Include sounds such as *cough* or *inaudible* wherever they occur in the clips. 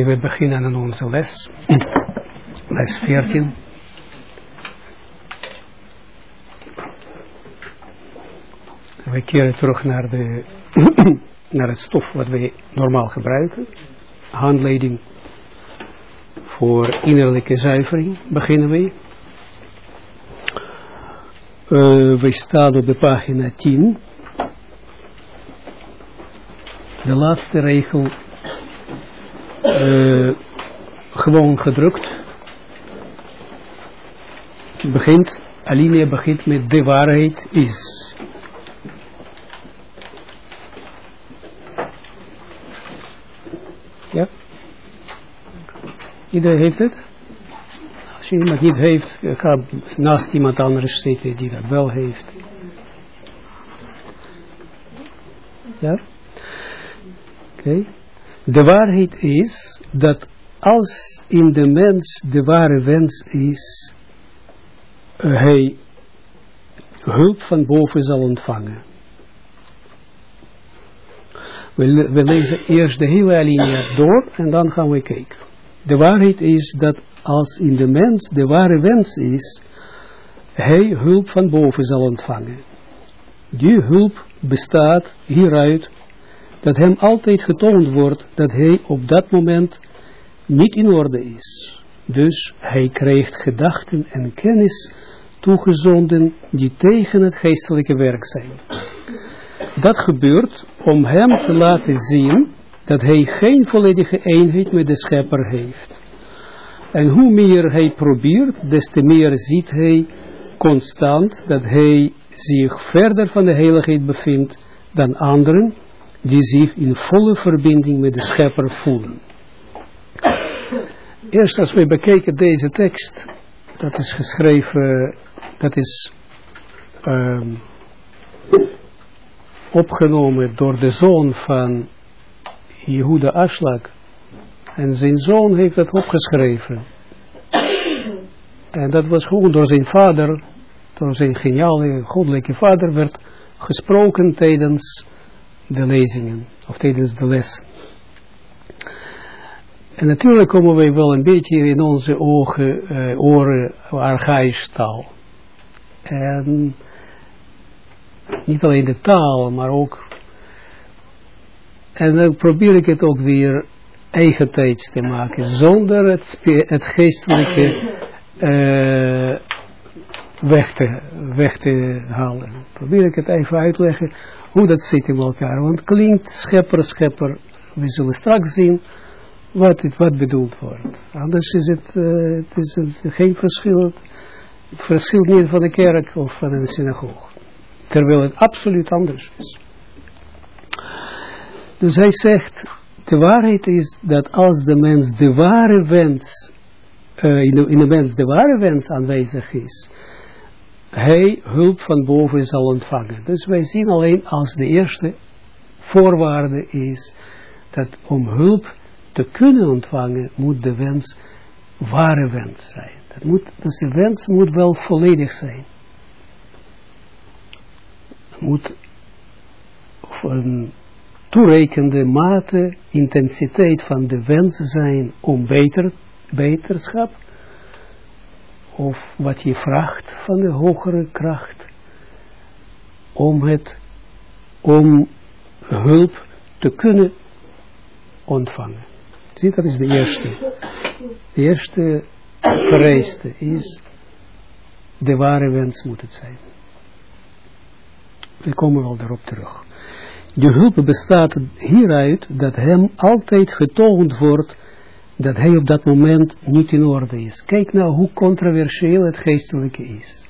we beginnen aan onze les. Les 14. We keren terug naar, de *clears throat* naar het stof wat we normaal gebruiken. Handleiding voor innerlijke zuivering beginnen we. Uh, we staan op de pagina 10. De laatste regel uh, gewoon gedrukt. Begint, Alinea begint met de waarheid is. Ja? Iedereen heeft het? Als je iemand niet heeft, ga naast iemand anders zitten die dat wel heeft. Ja? Oké. De waarheid is dat als in de mens de ware wens is, uh, hij hulp van boven zal ontvangen. We, we, lezen eerst de hele alinea door en dan gaan we kijken. De waarheid is dat als in de mens de ware wens is, hij hulp van boven zal ontvangen. Die hulp bestaat hieruit dat hem altijd getoond wordt dat hij op dat moment niet in orde is. Dus hij krijgt gedachten en kennis toegezonden die tegen het geestelijke werk zijn. Dat gebeurt om hem te laten zien dat hij geen volledige eenheid met de schepper heeft. En hoe meer hij probeert, des te meer ziet hij constant dat hij zich verder van de heiligheid bevindt dan anderen, die zich in volle verbinding met de schepper voelen. Eerst als we bekijken deze tekst, dat is geschreven, dat is um, opgenomen door de zoon van Jehuda Aslak. En zijn zoon heeft dat opgeschreven. En dat was gewoon door zijn vader, door zijn geniale, goddelijke vader, werd gesproken tijdens de lezingen, of tijdens de les. En natuurlijk komen wij wel een beetje in onze ogen, uh, oren, archaïsch taal. En niet alleen de taal, maar ook, en dan probeer ik het ook weer eigen tijds te maken, zonder het, het geestelijke uh, weg, te, weg te halen. Probeer ik het even uitleggen hoe dat zit in elkaar. Want klinkt schepper, schepper. We zullen straks zien wat, het, wat bedoeld wordt. Anders is het, uh, het is het geen verschil. Het verschilt niet van de kerk of van de synagoge. Terwijl het absoluut anders is. Dus hij zegt, de waarheid is dat als de mens de ware wens, uh, in, de, in de mens de ware wens aanwezig is, hij hulp van boven zal ontvangen. Dus wij zien alleen als de eerste voorwaarde is dat om hulp te kunnen ontvangen moet de wens ware wens zijn. Dat moet, dus de wens moet wel volledig zijn. Moet een toerekende mate, intensiteit van de wens zijn om beter, beterschap of wat je vraagt van de hogere kracht, om het, om hulp te kunnen ontvangen. Zie, dat is de eerste. De eerste vereiste is, de ware wens moet het zijn. We komen wel daarop terug. De hulp bestaat hieruit dat hem altijd getoond wordt dat hij op dat moment niet in orde is. Kijk nou hoe controversieel het geestelijke is.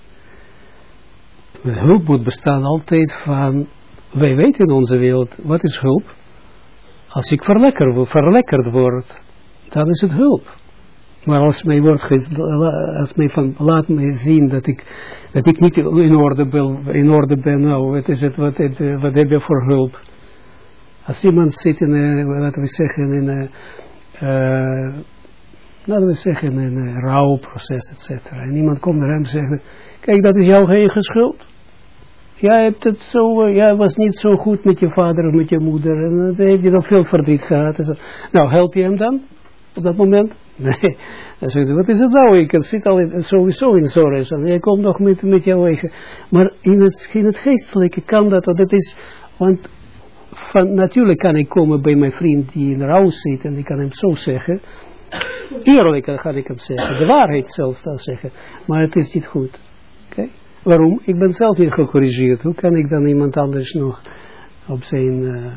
Hulp moet bestaan altijd van, wij weten in onze wereld, wat is hulp? Als ik verlekker, verlekkerd word, dan is het hulp. Maar als mij wordt, als mij van, laat mij zien dat ik, dat ik niet in orde ben, in orde ben nou, wat is het, wat, wat heb je voor hulp? Als iemand zit in laten we zeggen, in uh, laten we zeggen, een uh, rouwproces, et cetera. En iemand komt naar hem en zegt, kijk, dat is jouw eigen schuld. Jij hebt het zo, uh, jij was niet zo goed met je vader of met je moeder. En dan heb je nog veel verdriet gehad. En zo. Nou, help je hem dan? op dat moment? *laughs* Nee. Dan zegt wat is het nou? Ik zit al in, sowieso in Zores. En jij komt nog met, met jouw eigen. Maar in het, in het geestelijke kan dat, dat is, want van, natuurlijk kan ik komen bij mijn vriend die in rouw zit en ik kan hem zo zeggen. Eerlijk kan ik hem zeggen, de waarheid zelfs dan zeggen. Maar het is niet goed. Oké? Waarom? Ik ben zelf niet gecorrigeerd. Hoe kan ik dan iemand anders nog op zijn uh,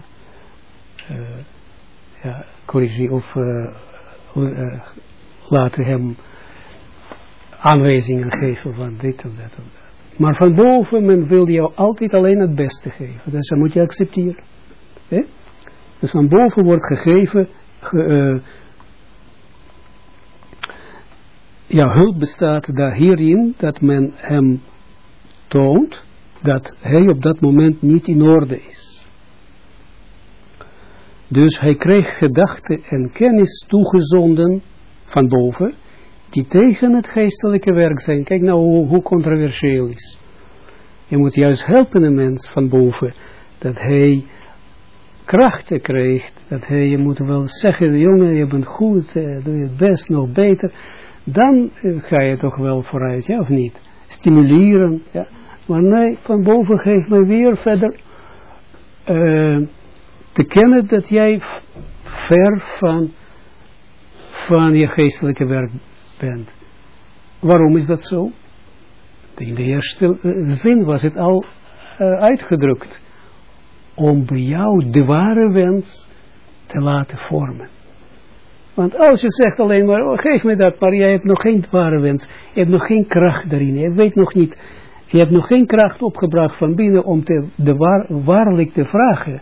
ja, corrigeren of uh, laten hem aanwijzingen geven van dit of dat of dat. Maar van boven, men wil jou altijd alleen het beste geven. Dus dat moet je accepteren. Eh? Dus van boven wordt gegeven, ge, ja, hulp bestaat daar hierin dat men hem toont dat hij op dat moment niet in orde is. Dus hij kreeg gedachten en kennis toegezonden van boven, die tegen het geestelijke werk zijn. Kijk nou hoe, hoe controversieel is. Je moet juist helpen een mens van boven, dat hij krachten krijgt, dat hij, je moet wel zeggen, jongen, je bent goed, eh, doe je best, nog beter, dan eh, ga je toch wel vooruit, ja of niet? Stimuleren, ja. Maar nee, van boven geeft mij weer verder uh, te kennen dat jij ver van, van je geestelijke werk bent. Waarom is dat zo? In de eerste zin was het al uitgedrukt. Om bij jou de ware wens te laten vormen. Want als je zegt alleen maar, oh, geef me dat, maar jij hebt nog geen ware wens. Je hebt nog geen kracht daarin. Je weet nog niet, je hebt nog geen kracht opgebracht van binnen om te, de waar, waarlijk te vragen.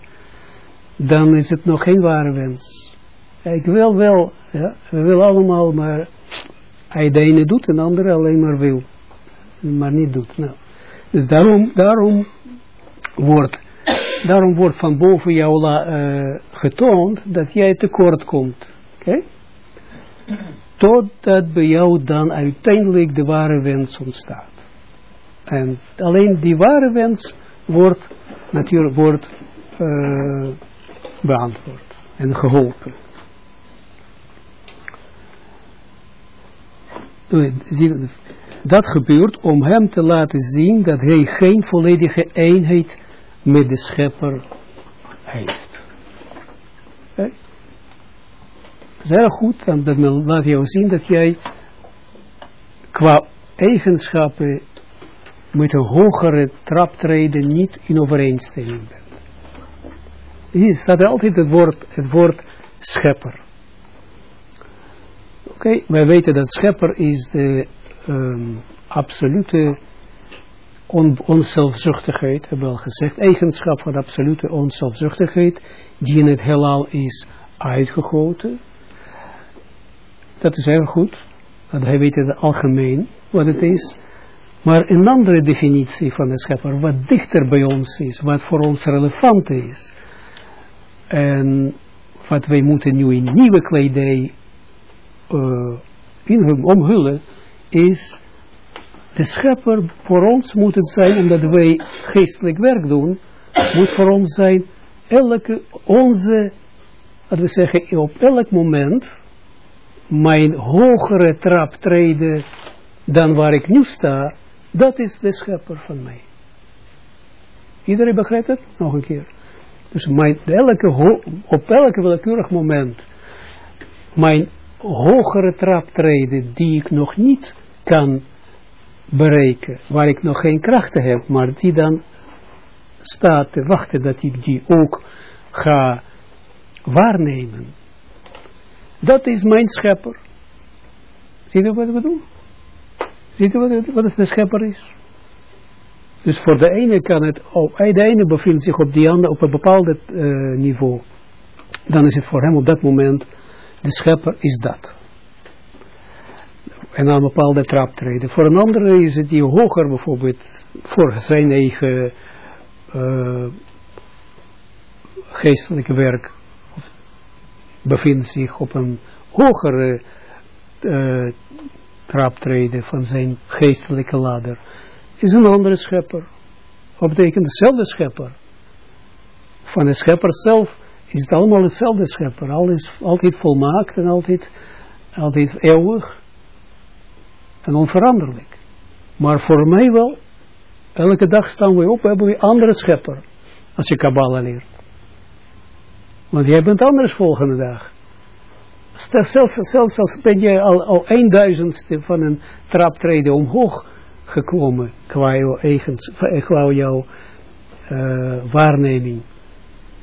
Dan is het nog geen ware wens. Ik wil wel, ja, we willen allemaal, maar hij de ene doet en de andere alleen maar wil. Maar niet doet. Nou. Dus daarom, daarom wordt, daarom wordt van boven jou uh, getoond dat jij tekort komt. Oké? Totdat bij jou dan uiteindelijk de ware wens ontstaat. En alleen die ware wens wordt natuurlijk wordt, uh, beantwoord en geholpen. Dat gebeurt om hem te laten zien dat hij geen volledige eenheid met de schepper heeft. Het is heel goed, dat laat jou zien dat jij qua eigenschappen met een hogere traptreden niet in overeenstemming bent. Hier staat altijd het woord, het woord schepper. Oké, wij weten dat schepper is de um, absolute on, onzelfzuchtigheid, hebben we al gezegd, eigenschap van absolute onzelfzuchtigheid, die in het heelal is uitgegoten. Dat is heel goed, want hij weet het algemeen wat het is. Maar een andere definitie van de schepper, wat dichter bij ons is, wat voor ons relevant is. En wat wij moeten nu in nieuwe kledij uh, in omhullen, is de schepper voor ons moet het zijn, omdat wij geestelijk werk doen, moet voor ons zijn, elke, onze, laten we zeggen, op elk moment, mijn hogere trap treden dan waar ik nu sta, dat is de schepper van mij. Iedereen begrijpt het? Nog een keer. Dus mijn, elke op elke willekeurig moment mijn hogere traptreden die ik nog niet kan bereiken, waar ik nog geen krachten heb, maar die dan staat te wachten dat ik die ook ga waarnemen. Dat is mijn schepper. Zie je wat ik bedoel? Ziet u wat, wat de schepper is? Dus voor de ene kan het, oh, de ene bevindt zich op, die andere, op een bepaald uh, niveau. Dan is het voor hem op dat moment, de schepper is dat. En aan een bepaalde trap treden. Voor een andere is het die hoger bijvoorbeeld, voor zijn eigen uh, geestelijke werk, bevindt zich op een hogere uh, traptreden van zijn geestelijke ladder, is een andere schepper. Wat betekent dezelfde schepper? Van de schepper zelf is het allemaal hetzelfde schepper. Alles, altijd volmaakt en altijd altijd eeuwig en onveranderlijk. Maar voor mij wel, elke dag staan we op, hebben we andere schepper, als je Kabbalah leert. Want jij bent anders volgende dag. Zelfs, zelfs als ben je al, al een duizendste van een traptreden omhoog gekomen, qua jouw, eigens, qua jouw uh, waarneming,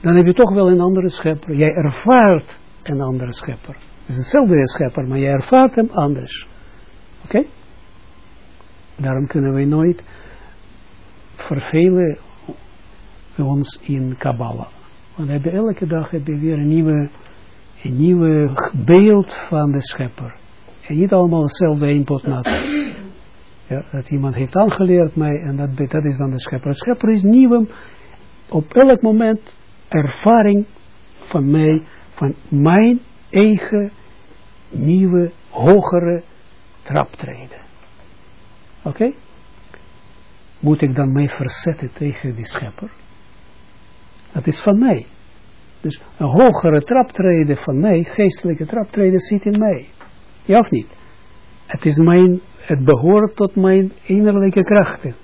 dan heb je toch wel een andere schepper. Jij ervaart een andere schepper. Het is hetzelfde schepper, maar jij ervaart hem anders. Oké? Daarom kunnen we nooit vervelen ons in Kabbalah. Want we hebben elke dag heb je weer een nieuwe, een nieuwe beeld van de schepper. En niet allemaal hetzelfde input nat. Ja, dat iemand heeft aangeleerd mij en dat, dat is dan de schepper. De schepper is nieuw op elk moment ervaring van mij, van mijn eigen nieuwe, hogere traptreden. Oké? Moet ik dan mij verzetten tegen die schepper? Dat is van mij. Dus een hogere traptreden van mij, geestelijke traptreden, zit in mij. Ja of niet? Het is mijn, het behoort tot mijn innerlijke krachten.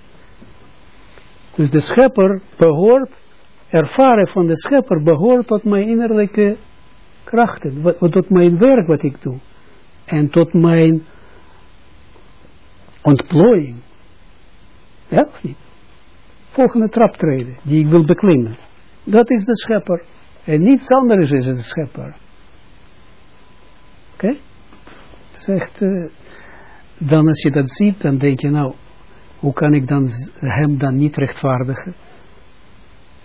Dus de schepper behoort, ervaren van de schepper behoort tot mijn innerlijke krachten. Wat, tot mijn werk wat ik doe. En tot mijn ontplooiing. Ja of niet? Volgende traptreden die ik wil beklimmen. Dat is de schepper. En niets anders is het de schepper. Oké? Zegt, uh, dan als je dat ziet, dan denk je nou, hoe kan ik dan hem dan niet rechtvaardigen?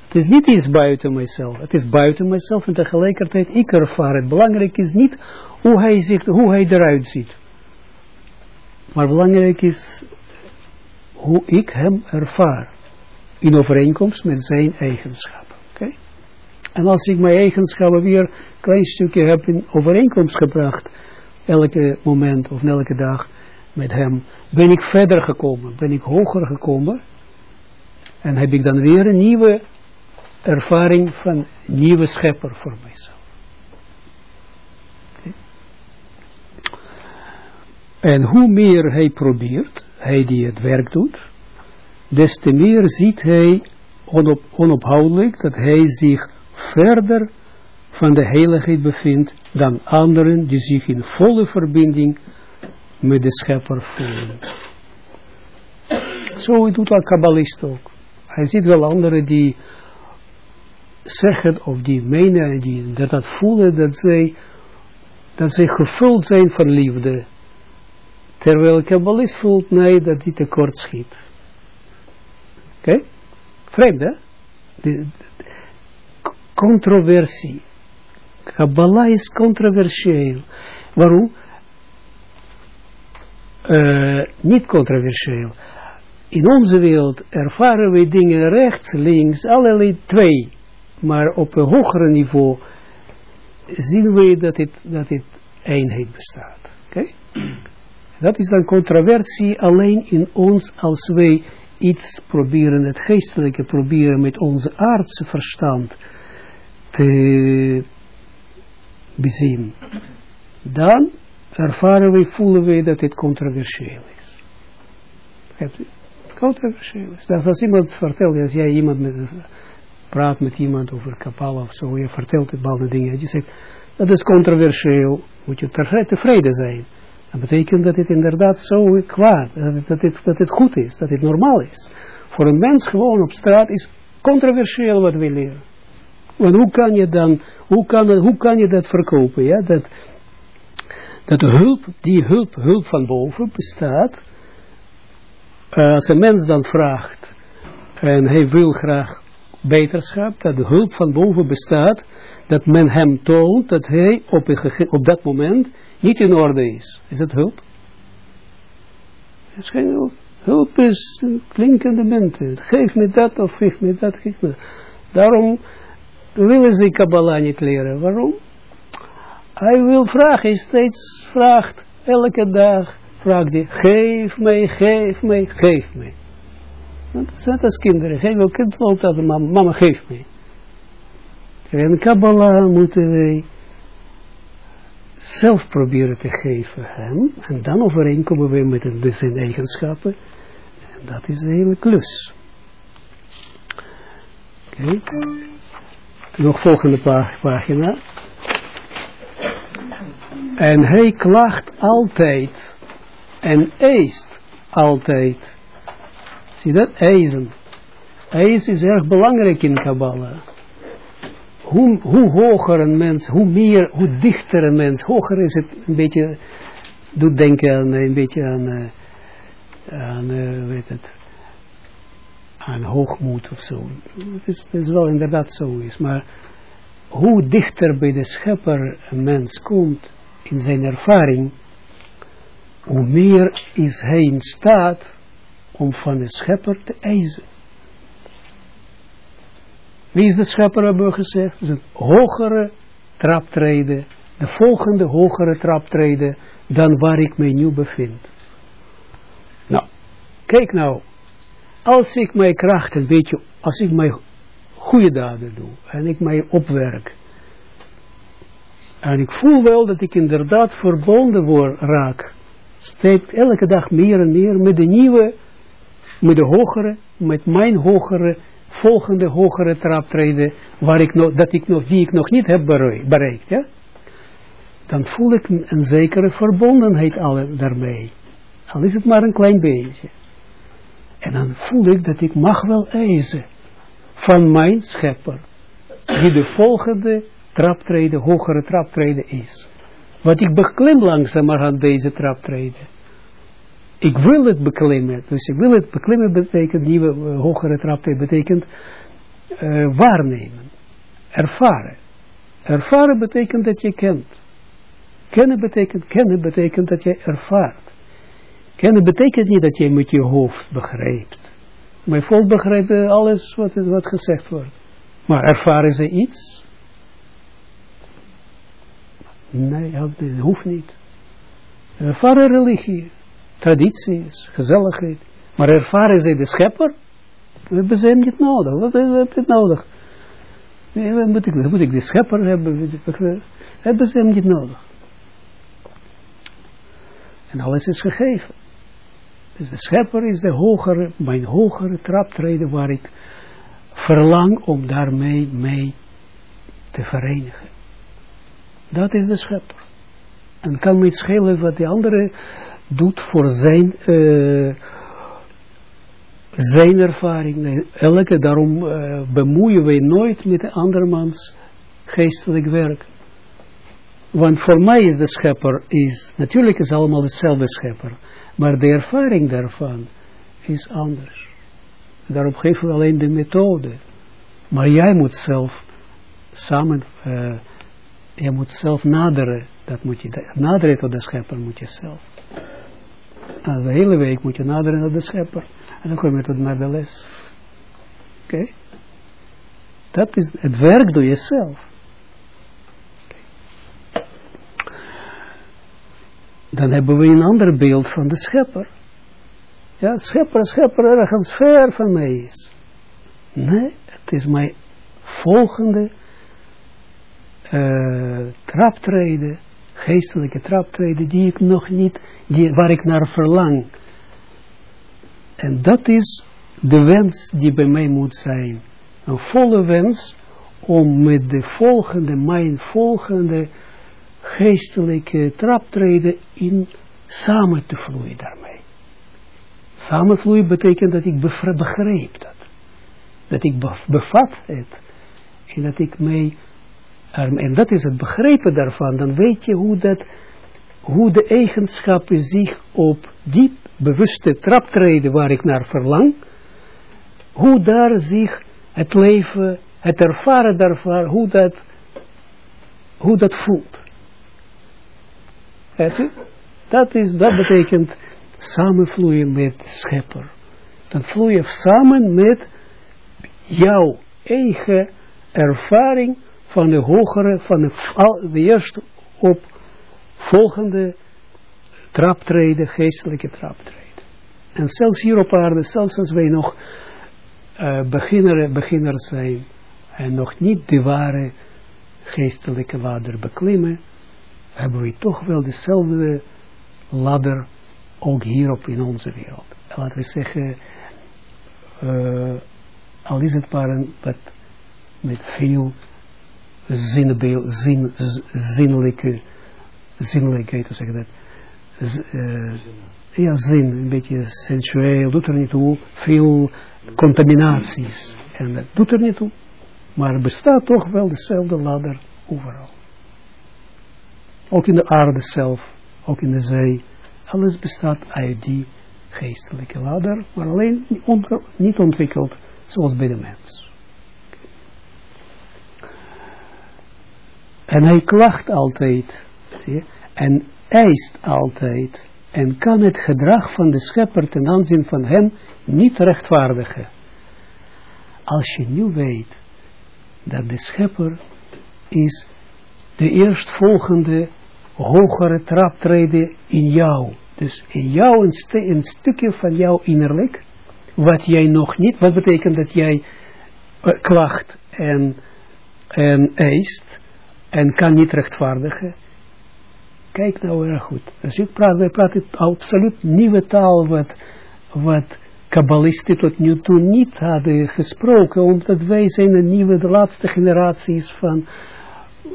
Het is niet iets buiten mijzelf. Het is buiten mijzelf en tegelijkertijd ik ervaar het. Belangrijk is niet hoe hij, zich, hoe hij eruit ziet. Maar belangrijk is hoe ik hem ervaar. In overeenkomst met zijn eigenschappen. En als ik mijn eigenschappen weer een klein stukje heb in overeenkomst gebracht. Elke moment of elke dag met hem. Ben ik verder gekomen. Ben ik hoger gekomen. En heb ik dan weer een nieuwe ervaring van nieuwe schepper voor mijzelf. En hoe meer hij probeert, hij die het werk doet, des te meer ziet hij onop, onophoudelijk dat hij zich verder van de heiligheid bevindt dan anderen die zich in volle verbinding met de schepper voelen. Zo doet al kabbalist ook. Hij ziet wel anderen die zeggen of die menen die dat, dat voelen dat zij, dat zij gevuld zijn van liefde Terwijl kabbalist voelt, nee, dat hij tekort schiet. Oké? Vreemd, hè? De, controversie. Kabbalah is controversieel. Waarom? Uh, niet controversieel. In onze wereld ervaren we dingen rechts, links, allerlei twee. Maar op een hoger niveau zien we dat het, dat het eenheid bestaat. Oké? Dat is dan controversie alleen in ons als wij iets proberen, het geestelijke proberen met onze aardse verstand te bezien. Dan ervaren we, voelen we dat het controversieel is. Controversieel is. Dat als iemand vertelt, als jij iemand met, praat met iemand over Kabbalah of zo, je vertelt bepaalde dingen, je zegt, dat is controversieel, moet je tevreden zijn. Dat betekent dat het inderdaad zo kwaad, dat het, dat het goed is, dat het normaal is. Voor een mens gewoon op straat is controversieel wat we leren. Want hoe kan je dan, hoe kan, hoe kan je dat verkopen, ja, dat, dat hulp, die hulp, hulp van boven bestaat, uh, als een mens dan vraagt, en hij wil graag beterschap, dat de hulp van boven bestaat, dat men hem toont dat hij op, een, op dat moment niet in orde is. Is dat hulp? Het is geen hulp. Hulp is klinkende munten. Geef me dat of geef me dat, geef me Daarom willen ze Kabbalah niet leren. Waarom? Hij wil vragen, hij steeds vraagt, elke dag vraagt hij, geef mij, geef mij, geef mij. Dat is net als kinderen. Geef wel kind dat mama, mama geef mij. En Kabbalah moeten wij zelf proberen te geven hem, en dan overeenkomen we met de zijn eigenschappen, en dat is de hele klus. Oké. Nog volgende pagina. En hij klaagt altijd en eist altijd. Zie dat? Eisen. Eisen is erg belangrijk in Kabbalah. Hoe, hoe hoger een mens, hoe meer, hoe dichter een mens, hoger is het een beetje, doet denken aan, een beetje aan, uh, aan weet het, aan hoogmoed of zo. Het is, het is wel inderdaad zo is, maar hoe dichter bij de schepper een mens komt in zijn ervaring, hoe meer is hij in staat om van de schepper te eisen. Wie is de schepper, hebben we gezegd? Is een hogere traptreden, de volgende hogere traptreden dan waar ik mij nu bevind. Nou, kijk nou, als ik mijn kracht een beetje, als ik mijn goede daden doe en ik mij opwerk en ik voel wel dat ik inderdaad verbonden word, raak, steeds elke dag meer en meer met de nieuwe, met de hogere, met mijn hogere, volgende hogere traptreden, waar ik nog, dat ik nog, die ik nog niet heb bereikt, ja? dan voel ik een zekere verbondenheid al daarmee. Al is het maar een klein beetje. En dan voel ik dat ik mag wel eisen van mijn schepper, die de volgende traptreden, hogere traptreden is. Want ik beklim langzamerhand deze traptreden. Ik wil het beklimmen. Dus ik wil het beklimmen betekent, nieuwe uh, hogere traptreden betekent uh, waarnemen. Ervaren. Ervaren betekent dat je kent. Kennen betekent, kennen betekent dat je ervaart. Kennen betekent niet dat je met je hoofd begrijpt. Mijn volk begrijpt alles wat, wat gezegd wordt. Maar ervaren ze iets? Nee, dat hoeft niet. Ervaren religie, tradities, gezelligheid. Maar ervaren ze de schepper? We hebben ze hem niet nodig. Wat hebben het nodig? Nee, moet, ik, moet ik de schepper hebben? Hebben ze hem niet nodig. En alles is gegeven. Dus de schepper is de hogere, mijn hogere traptreden waar ik verlang om daarmee mee te verenigen. Dat is de schepper. En kan me iets schelen wat de andere doet voor zijn, uh, zijn ervaring. Elke, daarom uh, bemoeien wij nooit met de andermans geestelijk werk. Want voor mij is de schepper, is, natuurlijk is allemaal dezelfde schepper, maar de ervaring daarvan is anders. Daarop geven we alleen de methode. Maar jij moet zelf samen, uh, je moet zelf naderen, dat moet je, naderen tot de schepper moet je zelf. De hele week moet je naderen naar de schepper. En dan kom je tot naar de les. Oké? Dat is, het werk doe je zelf. dan hebben we een ander beeld van de schepper. Ja, schepper, schepper ergens ver van mij is. Nee, het is mijn volgende uh, traptreden, geestelijke traptreden, die ik nog niet, die, waar ik naar verlang. En dat is de wens die bij mij moet zijn. Een volle wens om met de volgende, mijn volgende geestelijke traptreden in samen te vloeien daarmee. Samenvloeien betekent dat ik begreep dat. Dat ik bevat het. En dat ik mij, en dat is het begrepen daarvan, dan weet je hoe dat, hoe de eigenschappen zich op die bewuste traptreden waar ik naar verlang, hoe daar zich het leven, het ervaren daarvan, hoe dat, hoe dat voelt. Dat, is, dat betekent samenvloeien met schepper. Dan vloei je samen met jouw eigen ervaring van de hogere, van de, de eerste op volgende traptreden, geestelijke traptreden. En zelfs hier op aarde, zelfs als wij nog uh, beginner, beginners zijn en nog niet de ware geestelijke ladder beklimmen, hebben we toch wel dezelfde ladder ook hierop in onze wereld. Laten we zeggen, uh, al is het maar een, met veel zinnenbeeld, zin, zinnelijke, zinnelijkheid, hoe zeg dat? Uh, ja, zin, een beetje sensueel, doet er niet toe, veel contaminaties. En dat doet er niet toe. Maar er bestaat toch wel dezelfde ladder overal. Ook in de aarde zelf, ook in de zee. Alles bestaat uit die geestelijke ladder, maar alleen niet ontwikkeld zoals bij de mens. En hij klacht altijd, zie je, en eist altijd, en kan het gedrag van de schepper ten aanzien van hem niet rechtvaardigen. Als je nu weet dat de schepper is de eerstvolgende hogere traptreden in jou. Dus in jou een, een stukje van jou innerlijk, wat jij nog niet, wat betekent dat jij uh, klacht en, en eist en kan niet rechtvaardigen. Kijk nou erg goed. Dus ik praat, wij praten absoluut nieuwe taal wat, wat kabbalisten tot nu toe niet hadden gesproken, omdat wij zijn een nieuwe, de laatste generaties van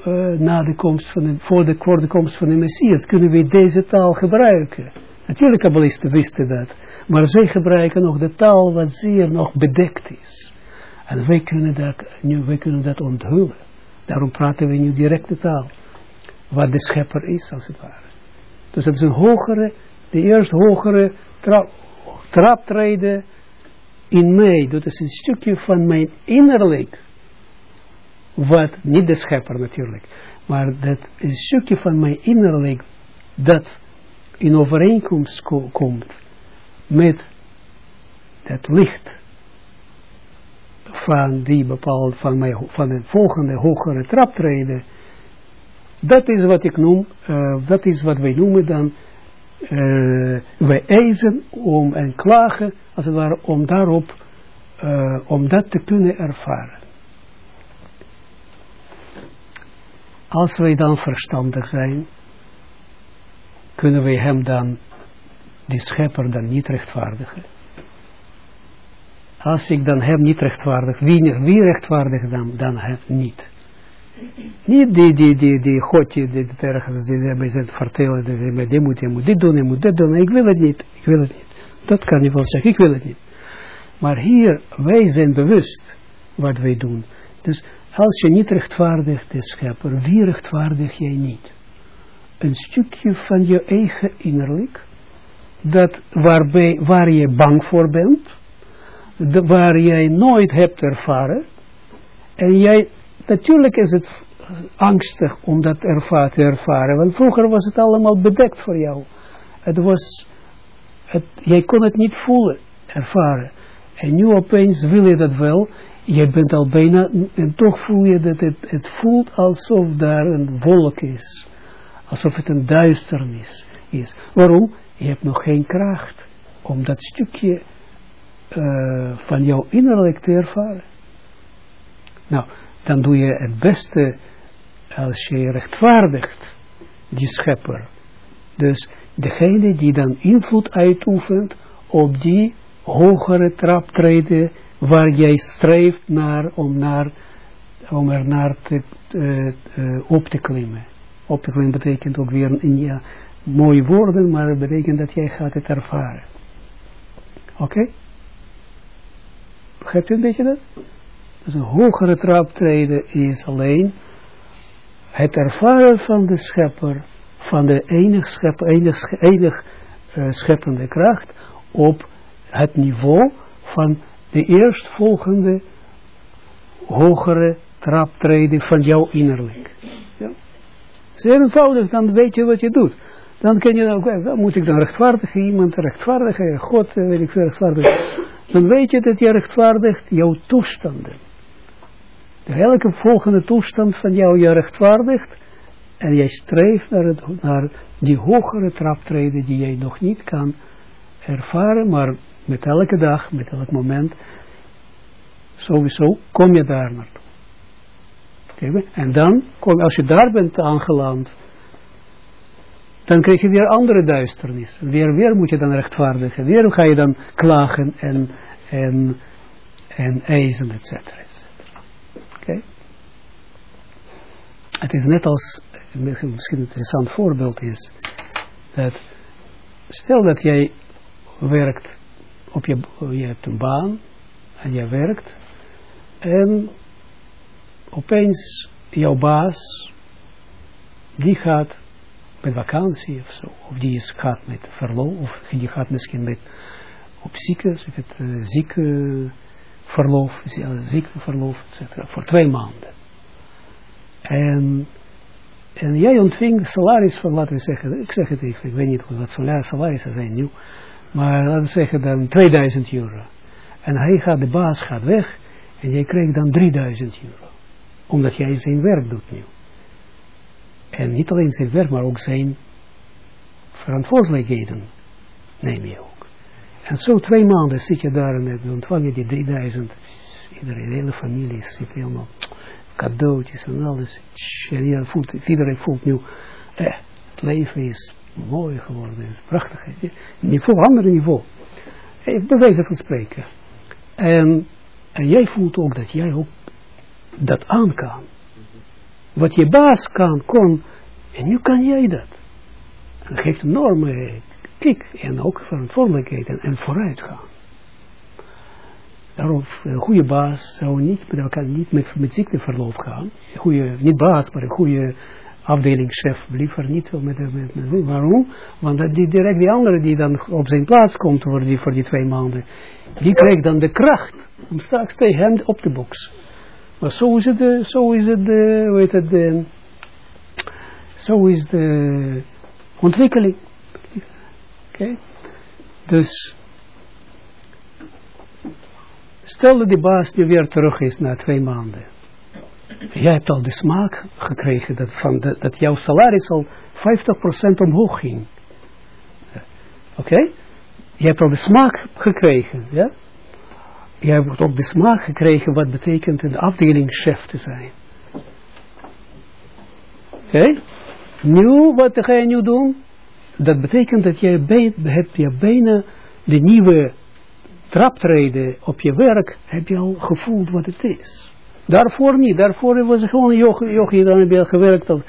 uh, na de komst van de, voor, de, voor komst van de Messias, kunnen we deze taal gebruiken. Natuurlijk kabbalisten wisten dat, maar zij gebruiken nog de taal wat zeer nog bedekt is. En wij kunnen dat, nu, wij kunnen dat onthullen. Daarom praten we nu directe taal. Wat de schepper is, als het ware. Dus het is een hogere, de eerste hogere trap, traptreden in mij. Dat is een stukje van mijn innerlijk. Wat, niet de schepper natuurlijk. Maar dat een stukje van mijn innerlijk. Dat in overeenkomst komt met het licht van die bepaald van, mij, van de volgende hogere traptreden, dat is wat ik noem, uh, dat is wat wij noemen dan, uh, wij eisen om en klagen, als het ware, om daarop, uh, om dat te kunnen ervaren. Als wij dan verstandig zijn, kunnen wij hem dan, die schepper dan niet rechtvaardigen. Als ik dan hem niet rechtvaardig, wie, wie rechtvaardig dan, dan hem niet? Niet die, die, die, die godje, die ergens, die mij zijn vertellen, die, die moet, je moet dit doen, je moet dit doen, ik wil het niet, ik wil het niet. Dat kan je wel zeggen, ik wil het niet. Maar hier, wij zijn bewust wat wij doen. Dus als je niet rechtvaardigt de schepper, wie rechtvaardig jij niet? Een stukje van je eigen innerlijk, dat waarbij, waar je bang voor bent, waar jij nooit hebt ervaren. En jij, natuurlijk is het angstig om dat erva te ervaren, want vroeger was het allemaal bedekt voor jou. Het was, het, jij kon het niet voelen, ervaren. En nu opeens wil je dat wel, je bent al bijna, en toch voel je dat het, het voelt alsof daar een wolk is. Alsof het een duisternis is. Waarom? Je hebt nog geen kracht om dat stukje uh, van jouw innerlijk te ervaren. Nou, dan doe je het beste als je rechtvaardigt die schepper. Dus degene die dan invloed uitoefent op die hogere traptreden waar jij streeft naar om, naar, om er naar te, uh, uh, op te klimmen. Op te klimmen betekent ook weer in ja, mooie woorden, maar het betekent dat jij gaat het ervaren. Oké? Begrijpt u een beetje dat? Een hogere traptreden is alleen het ervaren van de schepper, van de enig, schepper, enig, uh, scheppende kracht op het niveau van de eerstvolgende hogere traptreden van jouw innerlijk. Ja. Zeer eenvoudig, dan weet je wat je doet. Dan kan je dan, okay, moet ik dan rechtvaardigen, iemand rechtvaardigen, God, eh, weet ik rechtvaardigen. Dan weet je dat je rechtvaardigt jouw toestanden. De elke volgende toestand van jou je rechtvaardigt. En jij streeft naar, het, naar die hogere traptreden die jij nog niet kan ervaren, maar met elke dag, met elk moment, sowieso kom je daar naartoe. En dan, kom, als je daar bent aangeland, dan krijg je weer andere duisternis. Weer, weer moet je dan rechtvaardigen. Weer ga je dan klagen en, en, en eisen, et cetera, et cetera. Oké? Het is net als, misschien een interessant voorbeeld is, dat stel dat jij werkt op je, je hebt een baan en je werkt en opeens jouw baas die gaat met vakantie of zo, of die is, gaat met verlof, of die gaat misschien met op zieke, zeg het, uh, zieke verlof, ziekteverlof, etc. voor twee maanden. En, en jij ontving salaris van, laten we zeggen, ik zeg het even, ik weet niet wat salarissen zijn nu, maar laten we zeggen dan 2000 euro. En hij gaat, de baas gaat weg, en jij krijgt dan 3000 euro. Omdat jij zijn werk doet nu. En niet alleen zijn werk, maar ook zijn verantwoordelijkheden neem je ook. En zo twee maanden zit je daar en ontvang je die 3000. Iedereen, de hele familie zit helemaal cadeautjes en alles. En iedereen voelt, nu, eh, het leven is mooi geworden, is prachtig. Niveau, ander niveau. Even bij wijze van spreken. En, en jij voelt ook dat jij ook dat aan kan. Wat je baas kan, kon, en nu kan jij dat. En dat geeft een enorme kick en ook verantwoordelijkheid en, en vooruitgaan. Daarom, een goede baas zou niet, kan niet met, met ziekteverlof gaan. Goede, niet baas, maar een goede afdelingschef, liever niet met, met, met waarom? Want die direct die andere die dan op zijn plaats komt voor die, voor die twee maanden, die krijgt dan de kracht om straks tegen hem op te boksen. Maar zo is het, zo is het, hoe heet het, zo is de ontwikkeling. Oké? Dus, stel dat die baas nu weer terug is na twee maanden. Jij hebt al de smaak gekregen dat, van de, dat jouw salaris al 50% omhoog ging. Oké? Je hebt al de smaak gekregen, ja? Je hebt ook de smaak gekregen wat betekent een afdelingschef te zijn. Oké? Nu, wat ga je nu doen? Dat betekent dat heb je bijna de nieuwe traptreden op je werk, heb je al gevoeld wat het is. Daarvoor niet, daarvoor was het gewoon jochie, dan heb je gewerkt, of,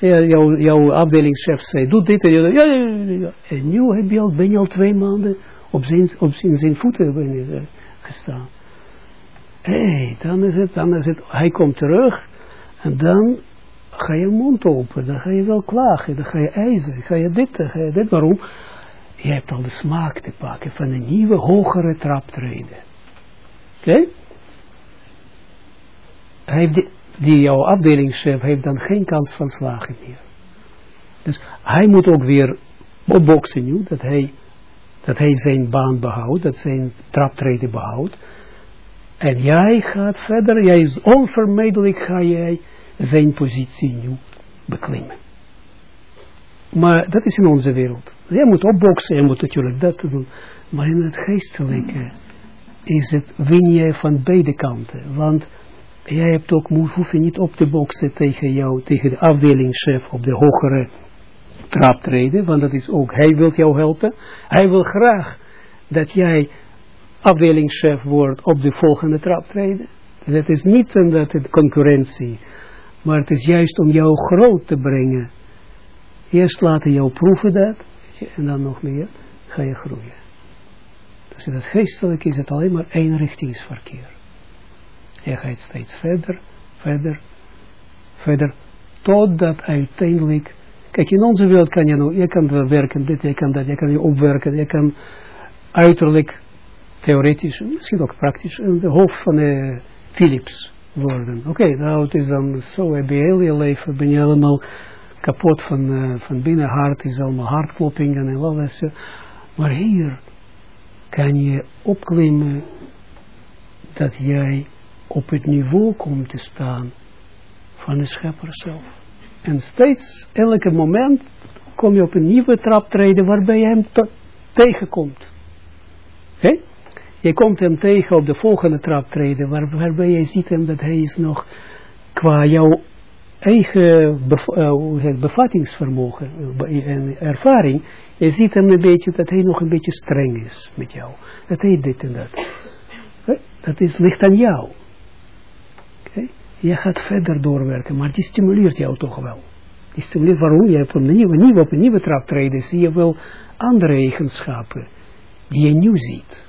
ja, jouw, jouw afdelingschef zei, doe dit, en, ja, ja, ja, en nu heb je al, ben je al twee maanden op zijn, op zijn, zijn voeten uh, gestaan. Dan is het, dan is het, hij komt terug, en dan ga je mond open, dan ga je wel klagen, dan ga je eisen, ga je dit, ga je dit, waarom? Je hebt al de smaak te pakken van een nieuwe, hogere traptreden. Oké? Die, die jouw afdelingschef heeft dan geen kans van slagen meer. Dus hij moet ook weer opboksen nu, dat hij, dat hij zijn baan behoudt, dat zijn traptreden behoudt. En jij gaat verder, jij is onvermijdelijk ga jij zijn positie nu beklimmen. Maar dat is in onze wereld. Jij moet opboksen, je moet natuurlijk dat doen. Maar in het geestelijke is het, win je van beide kanten. Want jij hebt ook, hoef niet op te boksen tegen jou, tegen de afdelingschef op de hogere traptreden. Want dat is ook, hij wil jou helpen. Hij wil graag dat jij afdelingschef wordt op de volgende traptreden. Dat is niet omdat het concurrentie maar het is juist om jou groot te brengen. Eerst laten jou proeven dat. En dan nog meer. Ga je groeien. Dus in het geestelijk is het alleen maar eenrichtingsverkeer. Je gaat steeds verder, verder, verder. Totdat uiteindelijk. Kijk, in onze wereld kan je nog. Je kan werken, dit, je kan dat, je kan je opwerken. Je kan uiterlijk, theoretisch, misschien ook praktisch. De hoofd van de Philips worden. Oké, okay, nou het is dan zo, heb je heel je leven, ben je helemaal kapot van, uh, van binnen, hart is allemaal hartkloppingen en alles. Maar hier kan je opklimmen dat jij op het niveau komt te staan van de schepper zelf. En steeds, elke moment, kom je op een nieuwe traptreden waarbij je hem tegenkomt. Je komt hem tegen op de volgende traptreden, waar, waarbij je ziet hem dat hij is nog qua jouw eigen bev uh, bevattingsvermogen en ervaring, je ziet hem een beetje dat hij nog een beetje streng is met jou. Dat hij dit en dat. Dat is, ligt aan jou. Je gaat verder doorwerken, maar die stimuleert jou toch wel. Die stimuleert waarom? Je hebt een nieuwe, nieuwe, op een nieuwe traptreden, zie je wel andere eigenschappen die je nu ziet.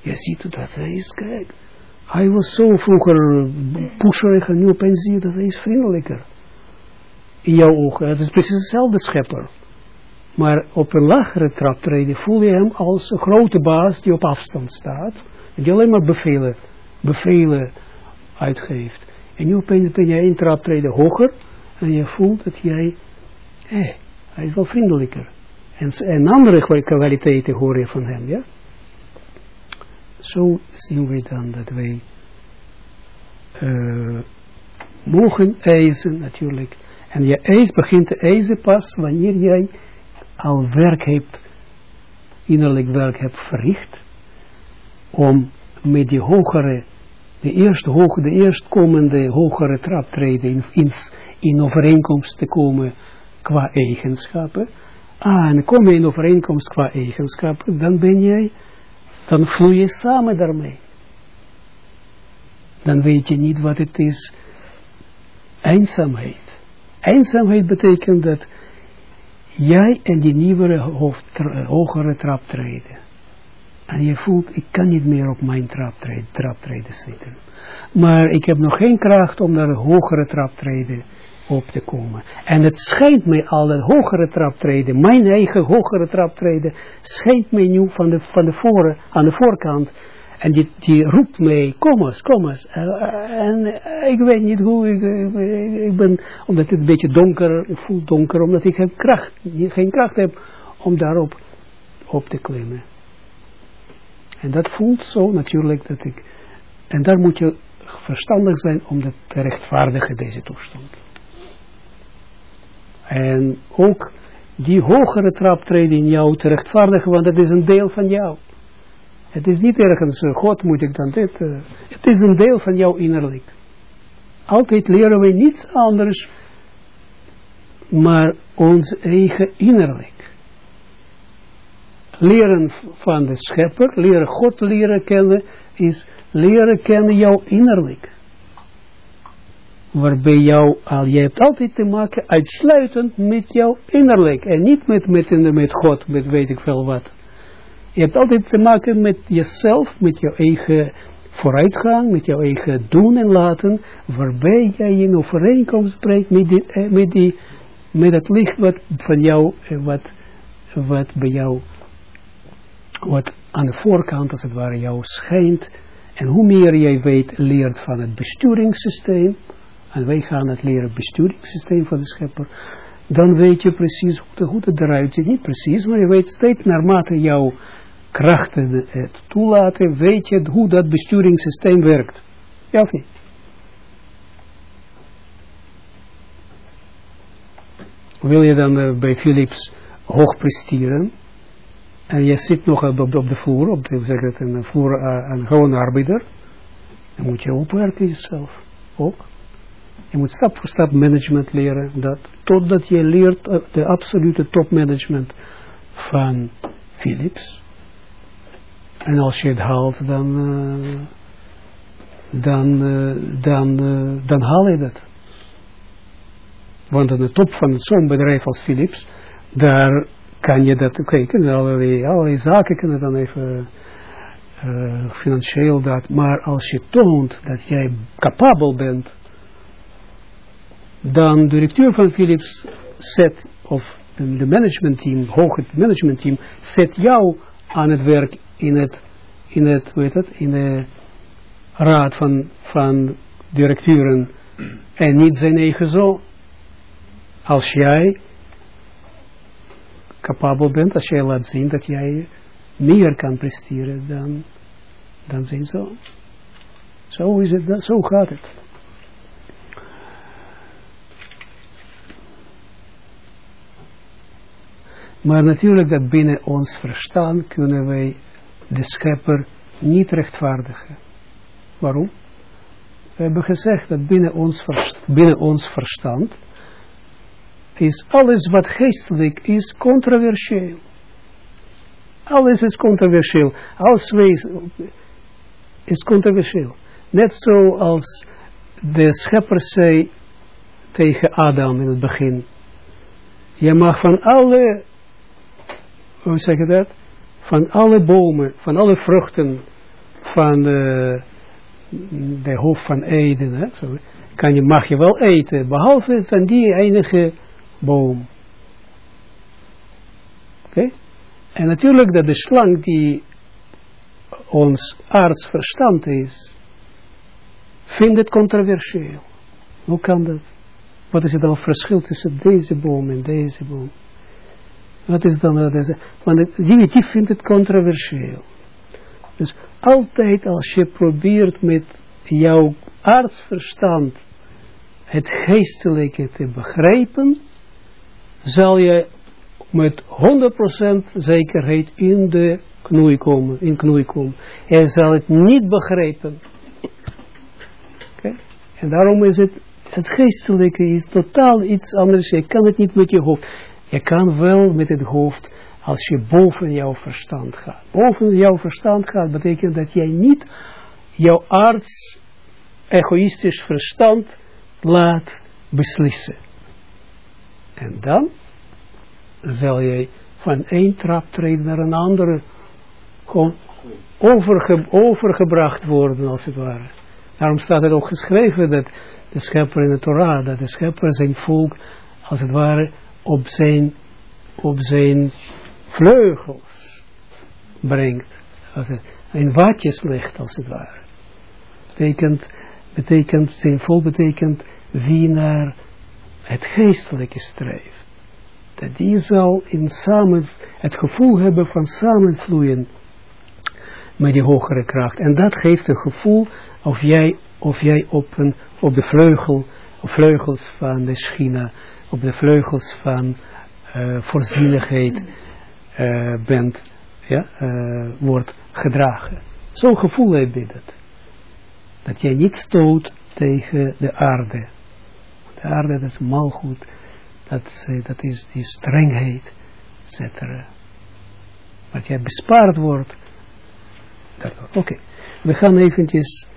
Je ziet dat hij is, kijk, hij was zo vroeger pusherig en nu opeens zie je dat hij is vriendelijker. In jouw ogen, het is precies hetzelfde schepper. Maar op een lagere traptreden voel je hem als een grote baas die op afstand staat. En die alleen maar bevelen, bevelen uitgeeft. En nu opeens ben jij een traptreden hoger. En je voelt dat jij, eh, hij is wel vriendelijker. En, en andere kwaliteiten hoor je van hem, ja. Zo zien we dan dat wij uh, mogen eisen natuurlijk. En je eis begint te eisen pas wanneer jij al werk hebt, innerlijk werk hebt verricht, om met die hogere, de eerste, hoge, de eerstkomende hogere traptreden in, in, overeenkomst te komen qua eigenschappen. Ah, en kom je in overeenkomst qua eigenschappen, dan ben jij dan vloei je samen daarmee. Dan weet je niet wat het is. Eenzaamheid. Eenzaamheid betekent dat jij en die nieuwere hoofd, hogere trap treden. En je voelt, ik kan niet meer op mijn traptreden, zitten. Maar ik heb nog geen kracht om naar een hogere traptreden op te komen. En het schijnt mij al dat hogere traptreden, mijn eigen hogere traptreden, schijnt mij nu van de, van de voren, aan de voorkant. En die, die roept mij, kom eens, kom eens. En, ik weet niet hoe, ik, ik, ben, omdat het een beetje donker, ik voel donker, omdat ik geen kracht, geen kracht heb om daarop op te klimmen. En dat voelt zo natuurlijk dat ik, en daar moet je verstandig zijn om dat te rechtvaardigen, deze toestand. En ook die hogere traptreden in jou te rechtvaardigen, want het is een deel van jou. Het is niet ergens, uh, God moet ik dan dit, uh, het is een deel van jou innerlijk. Altijd leren we niets anders, maar ons eigen innerlijk. Leren van de schepper, leren God leren kennen, is leren kennen jouw innerlijk waarbij jou al, je hebt altijd te maken uitsluitend met jouw innerlijk en niet met, met, met God, met weet ik veel wat. Je hebt altijd te maken met jezelf, met jouw eigen vooruitgang, met jouw eigen doen en laten, waarbij jij in overeenkomst spreekt met, die, eh, met, die, met het licht wat van jou, eh, wat, wat bij jou, wat aan de voorkant als het ware jou schijnt. En hoe meer jij weet, leert van het besturingssysteem, en wij gaan het leren besturingssysteem van de schepper, dan weet je precies hoe, het eruit ziet. Niet precies, maar je weet steeds naarmate jouw krachten het toelaten, weet je hoe dat besturingssysteem werkt. Ja of niet? Wil je dan uh, bij Philips hoog presteren, en je zit nog op, op, de vloer, op de, zeg het, een vloer, uh, een gewone arbeider, dan moet je opwerken jezelf, ook. Je moet stap voor stap management leren, dat, totdat je leert uh, de absolute topmanagement van Philips. En als je het haalt, dan, dan, dan, dan haal je dat. Want aan de top van zo'n bedrijf als Philips, daar kan je dat, oké, okay, allerlei, allerlei zaken kunnen dan even financieel dat, maar als je toont dat jij capabel bent dan de directeur van Philips zet, of de managementteam, hoog het managementteam, zet jou aan het werk in het, in het, heet het, in de raad van, van directeuren en niet zijn eigen zo. Als jij capabel bent, als jij laat zien dat jij meer kan presteren dan, dan zijn zo. Zo is het, zo gaat het. Maar natuurlijk dat binnen ons verstand kunnen wij de schepper niet rechtvaardigen. Waarom? we hebben gezegd dat binnen ons, binnen ons verstand is alles wat geestelijk is controversieel. Alles is controversieel. Alles is controversieel. Net zoals de schepper zei tegen Adam in het begin. Je mag van alle, hoe zeg je dat? Van alle bomen, van alle vruchten, van de, de hoofd van Eden, hè, kan je, mag je wel eten, behalve van die enige boom. Oké? En natuurlijk dat de slang die ons artsverstand is, vindt het controversieel. Hoe kan dat? Wat is het dan verschil tussen deze boom en deze boom? Wat is dan deze? Want die, die vindt het controversieel. Dus altijd als je probeert met jouw artsverstand het geestelijke te begrijpen, zal je met 100% zekerheid in de knoei komen, in knoei komen. Hij zal het niet begrijpen. En daarom is het, het geestelijke is totaal iets anders. Je kan het niet met je hoofd. Je kan wel met het hoofd als je boven jouw verstand gaat. Boven jouw verstand gaat betekent dat jij niet jouw arts egoïstisch verstand laat beslissen. En dan zal jij van één traptreden naar een andere overge, overgebracht worden, als het ware. Daarom staat er ook geschreven dat de schepper in de Torah, dat de schepper zijn volk, als het ware, op zijn, op zijn vleugels brengt. Als het in watjes ligt, als het ware. Betekent, betekent, zijn volk betekent wie naar het geestelijke streeft dat die zal in samen, het gevoel hebben van samenvloeien met die hogere kracht. En dat geeft een gevoel of jij, of jij op, een, op de vleugel, op vleugels van de schina, op de vleugels van uh, voorzienigheid uh, bent, ja, uh, wordt gedragen. Zo'n gevoel heb je dat. Dat jij niet stoot tegen de aarde. De aarde dat is malgoed dat, dat is die strengheid, etc. Wat jij bespaard wordt. Oké, we gaan eventjes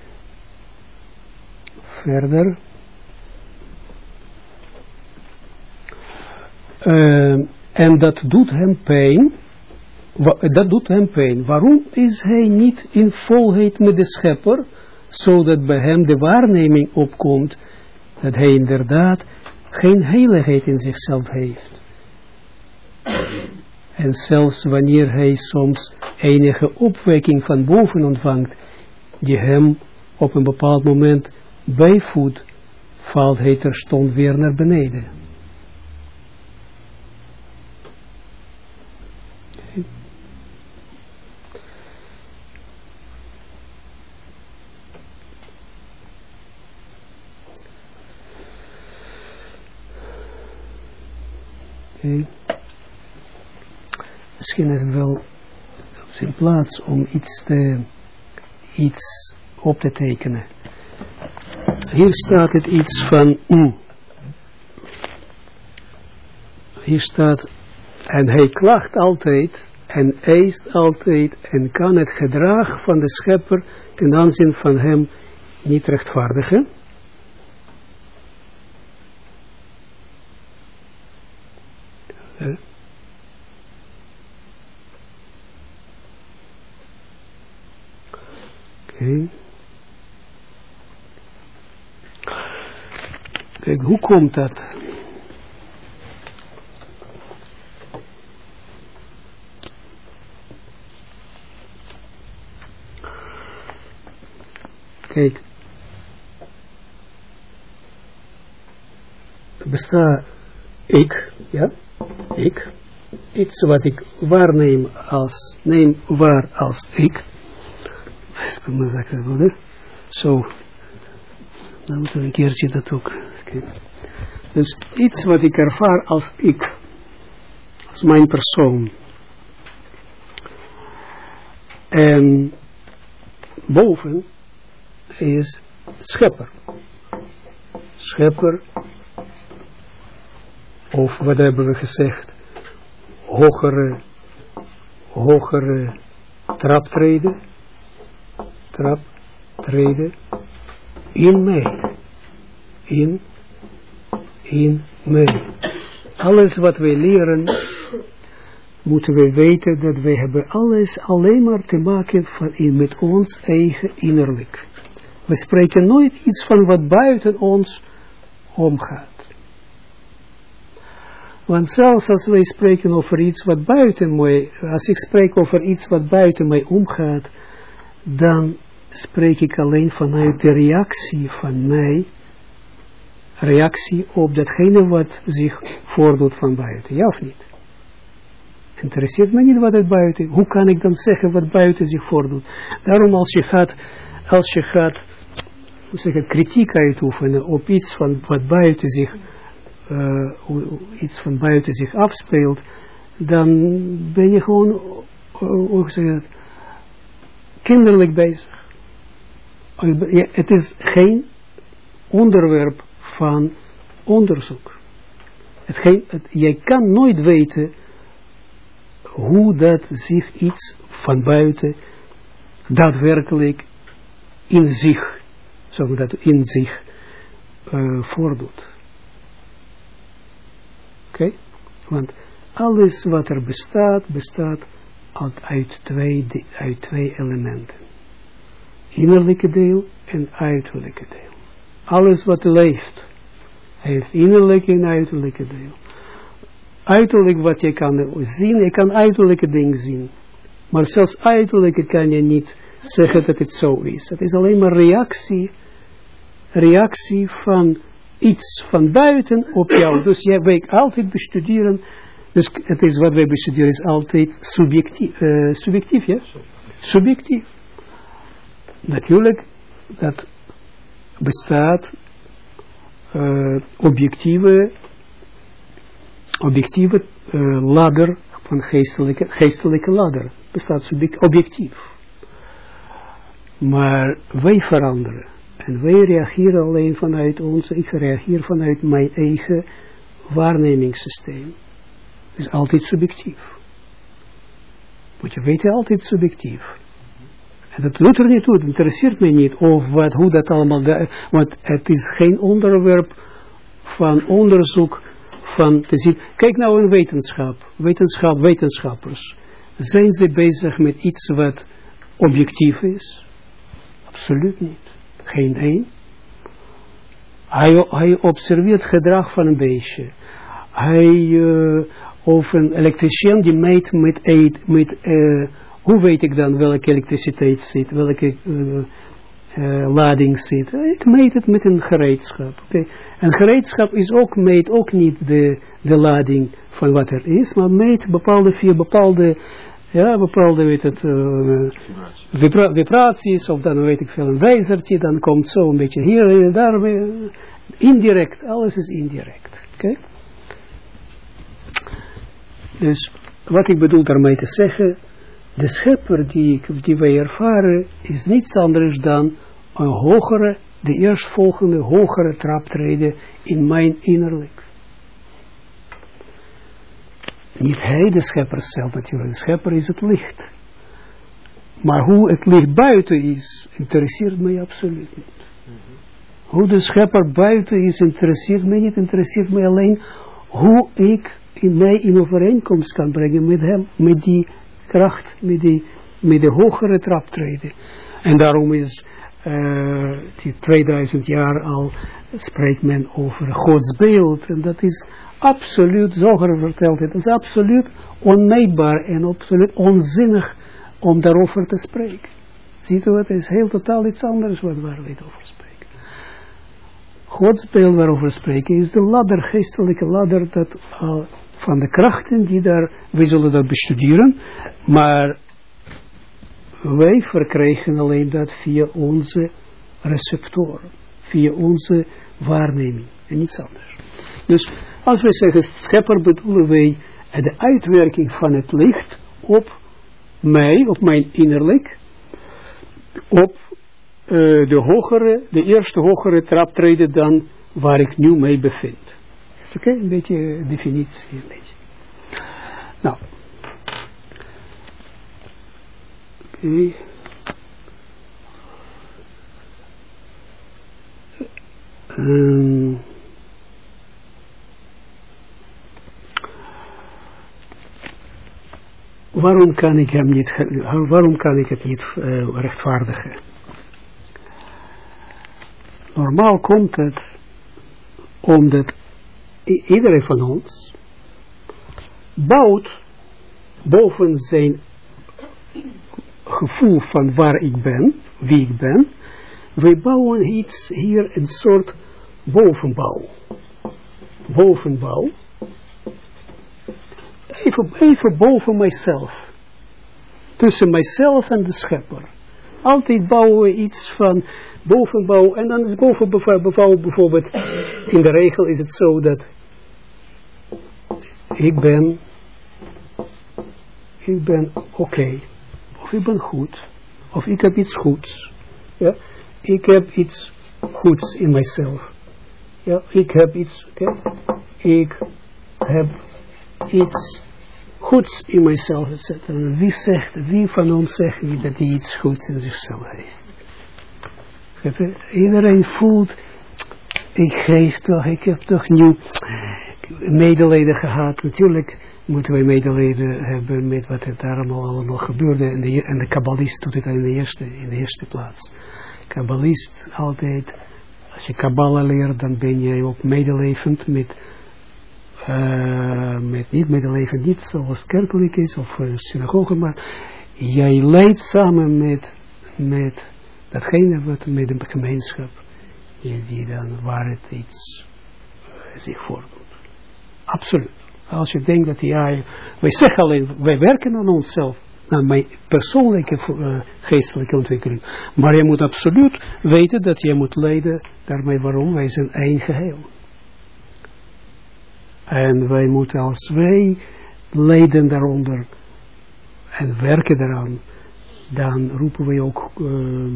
verder. Uh, en dat doet hem pijn. Dat doet hem pijn. Waarom is hij niet in volheid met de schepper, zodat bij hem de waarneming opkomt, dat hij inderdaad geen heiligheid in zichzelf heeft. En zelfs wanneer hij soms enige opwekking van boven ontvangt, die hem op een bepaald moment bijvoedt, valt hij terstond weer naar beneden. Misschien is het wel zijn plaats om iets, te, iets op te tekenen. Hier staat het iets van mm. Hier staat, en hij klacht altijd en eist altijd en kan het gedrag van de schepper ten aanzien van hem niet rechtvaardigen. Oké. Kijk, hoe komt dat? Kijk. Bestaat ik, ja, ik, iets wat ik waarneem als, neem waar als ik, zo, dan moeten we een keertje dat ook, dus iets wat ik ervaar als ik, als mijn persoon, en boven is schepper. Schepper, of wat hebben we gezegd, hogere, hogere traptreden, traptreden, in mij, in, in mij. Alles wat wij leren, moeten we weten dat wij hebben alles alleen maar te maken van met ons eigen innerlijk. We spreken nooit iets van wat buiten ons omgaat. Want zelfs als wij spreken over iets wat buiten mij, als ik spreek over iets wat buiten mij omgaat, dan spreek ik alleen vanuit de reactie van mij, reactie op datgene wat zich voordoet van buiten, ja of niet? Interesseert me niet wat het buiten, hoe kan ik dan zeggen wat buiten zich voordoet? Daarom als je gaat, als je gaat, hoe zeg kritiek uitoefenen op iets van wat buiten zich, uh, iets van buiten zich afspeelt, dan ben je gewoon, uh, hoe kinderlijk bezig. Het is geen onderwerp van onderzoek. Het geen, jij kan nooit weten hoe dat zich iets van buiten daadwerkelijk in zich, zo dat in zich uh, voordoet. Okay? Want alles wat er bestaat, bestaat uit twee, uit twee elementen. Innerlijke deel en uiterlijke deel. Alles wat leeft, heeft innerlijke en uiterlijke deel. Uiterlijk wat je kan zien, je kan uiterlijke dingen zien. Maar zelfs uiterlijke kan je niet zeggen dat het zo is. Het is alleen maar reactie, reactie van iets van buiten op jou. Dus jij weet altijd bestuderen, dus het is wat wij bestuderen is altijd subjectief, uh, subjectief ja? Subjectief. Natuurlijk, dat bestaat uh, objectieve, objectieve uh, ladder van geestelijke, geestelijke ladder. Bestaat objectief. Maar wij veranderen. En wij reageren alleen vanuit onze, ik reageer vanuit mijn eigen waarnemingssysteem. Het is altijd subjectief. Moet je weten, altijd subjectief. En dat doet er niet toe, het interesseert mij niet of wat, hoe dat allemaal, want het is geen onderwerp van onderzoek van te zien. Kijk nou in wetenschap, wetenschap, wetenschappers. Zijn ze bezig met iets wat objectief is? Absoluut niet. Geen één. Hij, hij observeert gedrag van een beestje. Hij, uh, of een elektricien die meet met, met uh, hoe weet ik dan welke elektriciteit zit, welke uh, lading zit? Ik meet het met een gereedschap. Okay. En gereedschap is ook, meet ook niet de, de lading van wat er is, maar meet bepaalde via bepaalde, ja, bepaalde, weet het, uh, vibra vibraties, of dan weet ik veel, een wijzertje, dan komt zo een beetje hier en daar, indirect, alles is indirect. Oké? Okay? Dus, wat ik bedoel daarmee te zeggen, de schepper die, die wij ervaren is niets anders dan een hogere, de eerstvolgende hogere traptreden in mijn innerlijk. Niet hij de schepper zelf natuurlijk, de schepper is het licht. Maar hoe het licht buiten is, interesseert mij absoluut niet. Hoe de schepper buiten is, interesseert mij niet, interesseert mij alleen hoe ik in mij in overeenkomst kan brengen met hem, met die kracht met, die, met de hogere traptreden. En daarom is uh, die 2000 jaar al spreekt men over Gods beeld. En dat is absoluut, Zoger vertelt het, is absoluut onmeetbaar en absoluut onzinnig om daarover te spreken. Ziet u, het is heel totaal iets anders wat waar we het over spreken. Gods beeld waarover spreken is de ladder, geestelijke ladder, dat uh, van de krachten die daar, we zullen dat bestuderen, maar wij verkrijgen alleen dat via onze receptoren, via onze waarneming en niets anders. Dus als wij zeggen schepper bedoelen wij de uitwerking van het licht op mij, op mijn innerlijk, op uh, de hogere, de eerste hogere traptreden dan waar ik nu mee bevind. Is oké? Een beetje definitie. Een beetje. Nou. Oké. Um, waarom kan ik hem niet, waarom kan ik het niet uh, rechtvaardigen? Normaal komt het omdat iedereen van ons bouwt boven zijn gevoel van waar ik ben, wie ik ben, wij bouwen iets hier een soort bovenbouw. Bovenbouw. Even, even boven mijzelf. Tussen mijzelf en de schepper. Altijd bouwen we iets van bovenbouw. En dan is bovenbouw bijvoorbeeld, in de regel is het zo dat ik ben, ik ben oké. Of ik ben goed. Of ik heb iets goeds. Ja. Ik heb iets goeds in mijzelf. Ja, ik heb iets. Ik heb iets goeds in mijzelf gezet. wie zegt, wie van ons zegt dat hij iets goeds in zichzelf heeft? Iedereen voelt, ik geef toch, ik heb toch nu medelijden gehad. Natuurlijk moeten wij medelijden hebben met wat er daar allemaal, allemaal gebeurde. En de, en de kabbalist doet het in de eerste, in de eerste plaats. Kabbalist altijd, als je Kabbalah leert, dan ben je ook medelevend met, uh, met niet medelevend, niet zoals kerkelijk is of uh, synagoge, maar jij leidt samen met, met datgene wat met de gemeenschap, die dan waar het iets zich voordoet. Absoluut. Als je denkt dat ja, wij zeggen alleen, wij werken aan onszelf, aan mijn persoonlijke geestelijke ontwikkeling. Maar je moet absoluut weten dat je moet leiden daarmee waarom wij zijn één geheel. En wij moeten als wij lijden daaronder en werken daaraan, dan roepen wij ook, uh,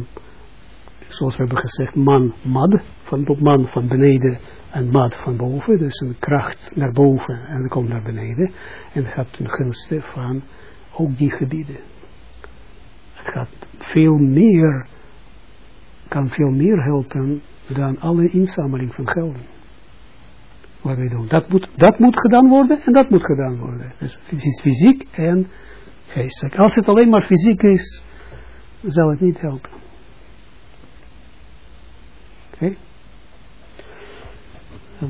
zoals we hebben gezegd, man, mad, van man van beneden en mad van boven, dus een kracht naar boven en dan komt naar beneden. En je hebt een gunste van ook die gebieden. Het gaat veel meer, kan veel meer helpen dan alle inzameling van gelden. Wat wij doen. Dat moet, dat moet gedaan worden en dat moet gedaan worden. Dus het is fysiek en geestelijk. Als het alleen maar fysiek is, zal het niet helpen. Oké?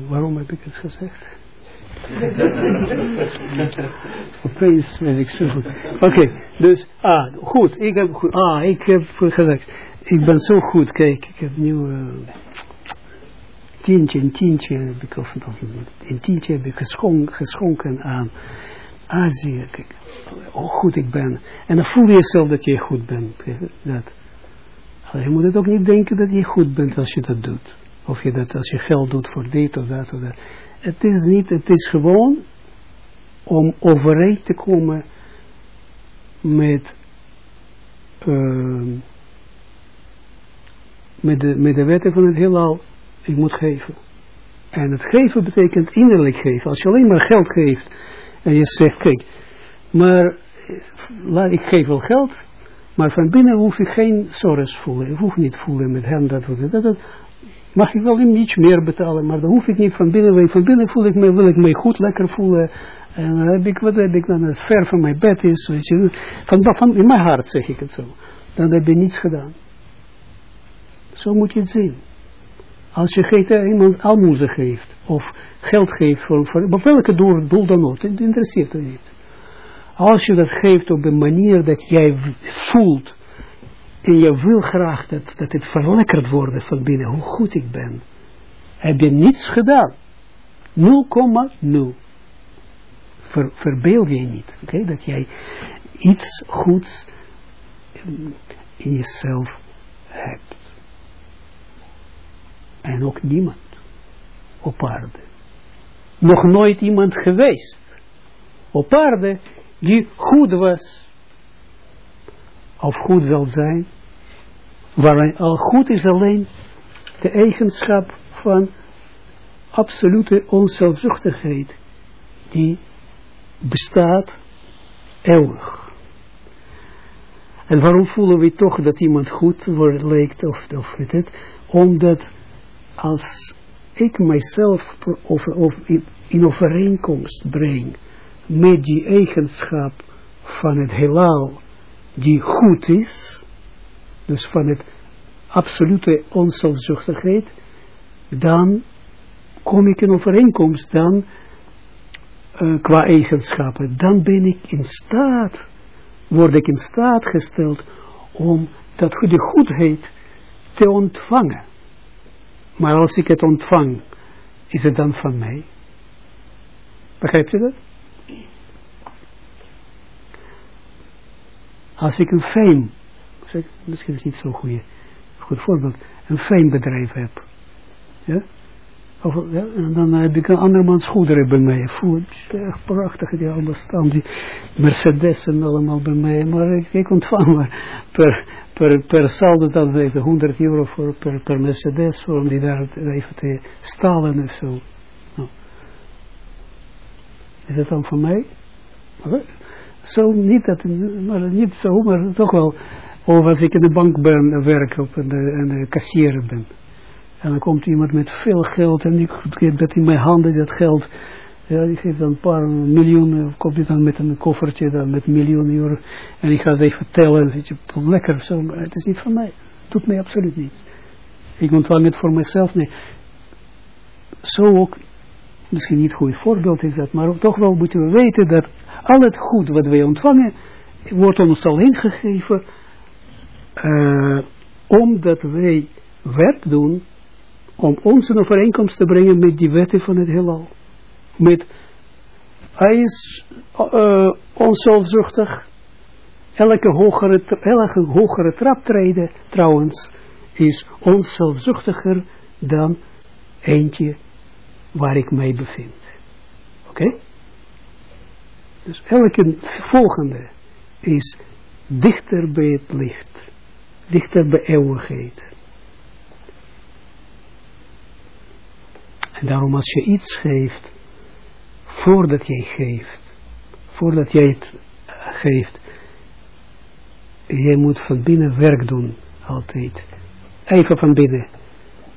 Waarom heb ik het gezegd? *laughs* Opeens weet ik zo goed. Oké, dus, ah, goed, ik heb, goed, ah, ik heb gezegd, ik ben zo goed, kijk, ik heb nu tientje, een tientje heb ik, of, een tientje heb ik geschonken, geschonken aan Azië, kijk, hoe goed ik ben. En dan voel je jezelf dat je goed bent, dat. Je moet het ook niet denken dat je goed bent als je dat doet. Of je dat als je geld doet voor dit of dat of dat. Het is niet, het is gewoon om overeen te komen met, uh, met, de, met de wetten van het heelal. Ik moet geven. En het geven betekent innerlijk geven. Als je alleen maar geld geeft en je zegt, kijk, maar laat ik geef wel geld, maar van binnen hoef ik geen zorgen voelen. Ik hoef niet voelen met hem dat, dat, dat, mag ik wel iets meer betalen, maar dan hoef ik niet van binnen, van binnen voel ik me, wil ik me goed lekker voelen, en dan heb ik, wat heb ik dan, het ver van mijn bed is, weet je, van, van, in mijn hart zeg ik het zo, dan heb je niets gedaan. Zo moet je het zien. Als je uh, iemand almoezen geeft, of geld geeft, voor, voor op welke doel, dan ook, het interesseert je niet. Als je dat geeft op een manier dat jij voelt, en je wil graag dat, dat het verlekkerd wordt van binnen, hoe goed ik ben. Heb je niets gedaan. 0,0. Ver, verbeeld je niet. Okay? Dat jij iets goeds in jezelf hebt. En ook niemand op aarde. Nog nooit iemand geweest op aarde die goed was of goed zal zijn, Waar al goed is alleen de eigenschap van absolute onzelfzuchtigheid, die bestaat eeuwig. En waarom voelen we toch dat iemand goed wordt, lijkt, of, of het, omdat als ik mijzelf in overeenkomst breng met die eigenschap van het heelal die goed is, dus van het absolute onzelfzuchtigheid, dan kom ik in overeenkomst dan uh, qua eigenschappen, dan ben ik in staat, word ik in staat gesteld om dat de goedheid te ontvangen. Maar als ik het ontvang, is het dan van mij? Begrijpt u dat? Als ik een fijn, misschien is het niet zo'n goed voorbeeld, een fijn bedrijf heb, ja, en dan heb ik een andermans goederen bij mij. Voel echt prachtig, die allemaal staan, die Mercedes en allemaal bij mij. Maar ik, ik ontvang maar per, per, per saldo dan even 100 euro voor, per, per Mercedes, voor om die daar even te stalen of zo. Nou. Is dat dan voor mij? Zo niet, dat, maar niet zo, maar toch wel. Of als ik in de bank ben, werk op en de, en de kassier ben. En dan komt iemand met veel geld en ik geef dat in mijn handen, dat geld. Ja, die dan een paar miljoen, komt hij dan met een koffertje dan met miljoen euro. En ik ga ze even tellen, weet je, lekker zo, maar het is niet van mij. Het doet mij absoluut niets. Ik ontvang het voor mezelf, nee. Zo ook, misschien niet goed voorbeeld is dat, maar toch wel moeten we weten dat al het goed wat wij ontvangen, wordt ons alleen gegeven, uh, omdat wij werk doen om ons in overeenkomst te brengen met die wetten van het heelal. Met, hij is uh, onzelfzuchtig, elke hogere, elke hogere traptreden trouwens is onzelfzuchtiger dan eentje waar ik mij bevind. Oké? Dus elke volgende is dichter bij het licht, dichter bij eeuwigheid. En daarom als je iets geeft, voordat jij geeft, voordat jij het geeft, jij moet van binnen werk doen, altijd. Even van binnen.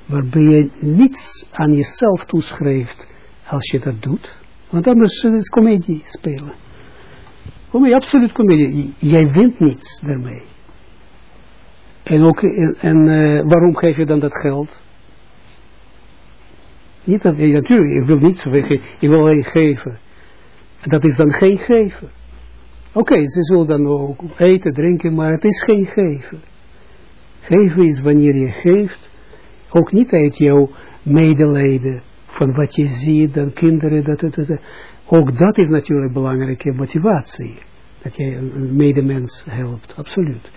Waarbij je niets aan jezelf toeschrijft als je dat doet. Want anders is het comedie spelen. Comedie, absoluut comedie. Jij wint niets daarmee. En, ook, en, uh, waarom geef je dan dat geld? Niet dat, natuurlijk, ik wil niets weggeven, ik wil alleen geven. Dat is dan geen geven. Oké, ze zullen dan ook eten, drinken, maar het is geen geven. Geven is wanneer je geeft, ook niet uit jouw medelijden, van wat je ziet, dan kinderen, dat, dat, dat, ook dat is natuurlijk belangrijke motivatie. Dat je een medemens helpt, absoluut.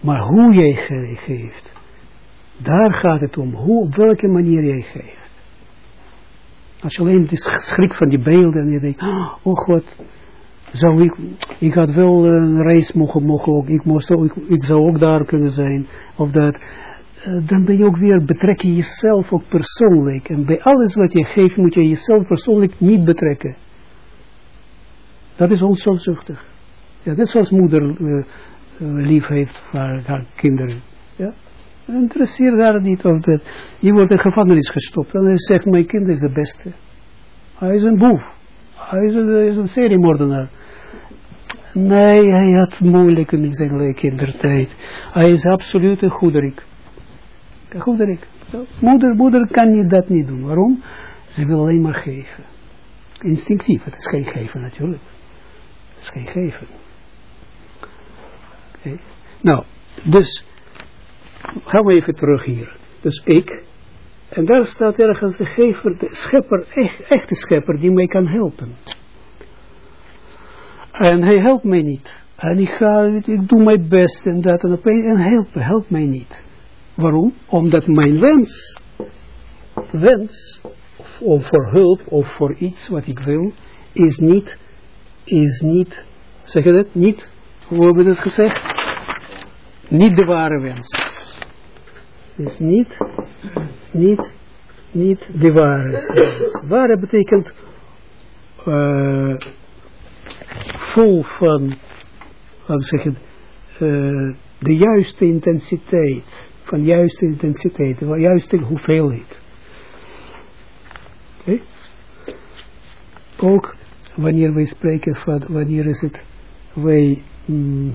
Maar hoe jij geeft, daar gaat het om, hoe, op welke manier jij geeft. Als je alleen is schrik van die beelden en je denkt, oh god, zou ik, ik had wel een reis mogen, mogen ook, ik, moest ook, ik, zou ook daar kunnen zijn, of dat, uh, dan ben je ook weer, betrek je jezelf ook persoonlijk. En bij alles wat je geeft, moet je jezelf persoonlijk niet betrekken. Dat is onzelfzuchtig. Ja, net zoals moeder uh, lief heeft voor haar kinderen. Ja? Interesseer daar niet of dat. Je wordt in gevangenis gestopt. En hij zegt, mijn kind is de beste. Hij is een boef. Hij is een, is een seriemoordenaar. Nee, hij had moeilijk in zijn kindertijd. Hij is absoluut een goederik. Een. Moeder, moeder kan niet dat niet doen. Waarom? Ze wil alleen maar geven. Instinctief. Het is geen geven natuurlijk. Het is geen geven. Okay. Nou, dus gaan we even terug hier. Dus ik, en daar staat ergens de gever, de schepper, echt, echte schepper, die mij kan helpen. En hij helpt mij niet. En ik ga, ik doe mijn best en dat en dat, en help, helpt mij niet. Waarom? Omdat mijn wens, wens, om voor hulp of voor iets wat ik wil, is niet, is niet, zeg je dat, niet, hoe hebben we dat gezegd? Niet de ware wens is niet, niet, niet de ware. Ware betekent uh, vol van, laten we zeggen, uh, de juiste intensiteit, van juiste intensiteit, van juiste hoeveelheid. Okay? Ook wanneer wij spreken van, wanneer is het, wij, mm,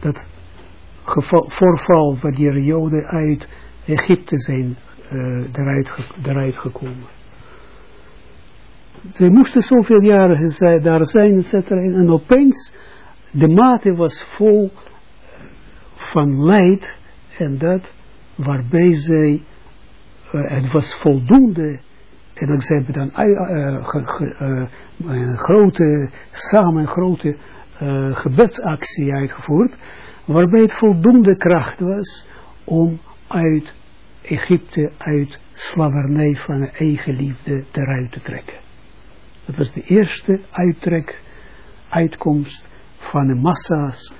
dat voorval wanneer Joden uit Egypte zijn uh, eruit, eruit gekomen. Ze moesten zoveel jaren daar zijn, et cetera, en opeens de mate was vol van leid en dat waarbij zij, uh, het was voldoende en dan zijn we dan uh, een grote, samen grote gebedsactie uitgevoerd, waarbij het voldoende kracht was om uit Egypte, uit slavernij van eigen liefde eruit te trekken. Dat was de eerste uittrek, uitkomst van de massa's,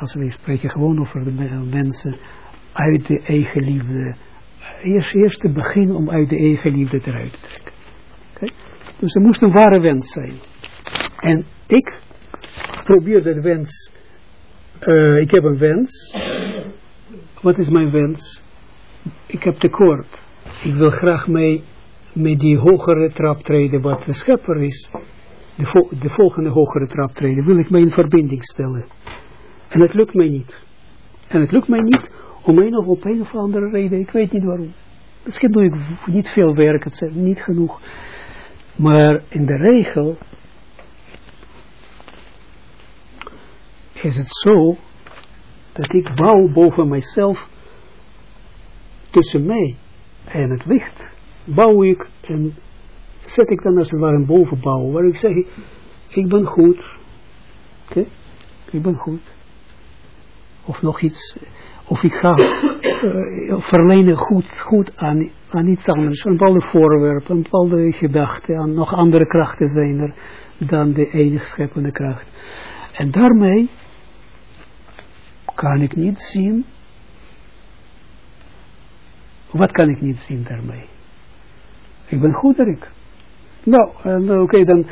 als we spreken gewoon over de mensen, uit de eigen liefde. Eerst, eerst het begin om uit de eigen liefde eruit te trekken. Okay? Dus er moest een ware wens zijn. En ik probeer dat wens, uh, ik heb een wens. Wat is mijn wens? Ik heb tekort. Ik wil graag mee met die hogere trap treden wat de schepper is. De, de volgende hogere trap treden. Wil ik mij in verbinding stellen. En het lukt mij niet. En het lukt mij niet om een of op een of andere reden. Ik weet niet waarom. Misschien doe ik niet veel werk. Het is niet genoeg. Maar in de regel is het zo dat ik bouw boven mijzelf tussen mij en het licht bouw ik en zet ik dan als het ware een bovenbouw waar ik zeg ik ben goed. Oké? Ik ben goed. Of nog iets of ik ga uh, *coughs* verlenen goed, goed aan, aan iets anders, een bepaalde voorwerp, een bepaalde gedachte, aan nog andere krachten zijn er dan de enige scheppende kracht. En daarmee kan ik niet zien, wat kan ik niet zien daarmee? Ik ben goederik. Nou, oké, okay, dan,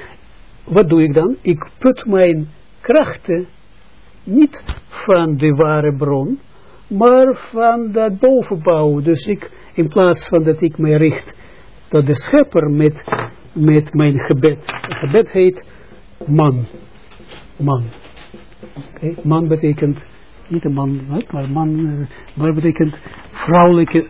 wat doe ik dan? Ik put mijn krachten niet van de ware bron, maar van dat bovenbouw. Dus ik, in plaats van dat ik mij richt tot de schepper met, met mijn gebed. Het gebed heet man. Man. Okay. Man betekent, niet een man, maar man, eh, maar betekent vrouwelijke,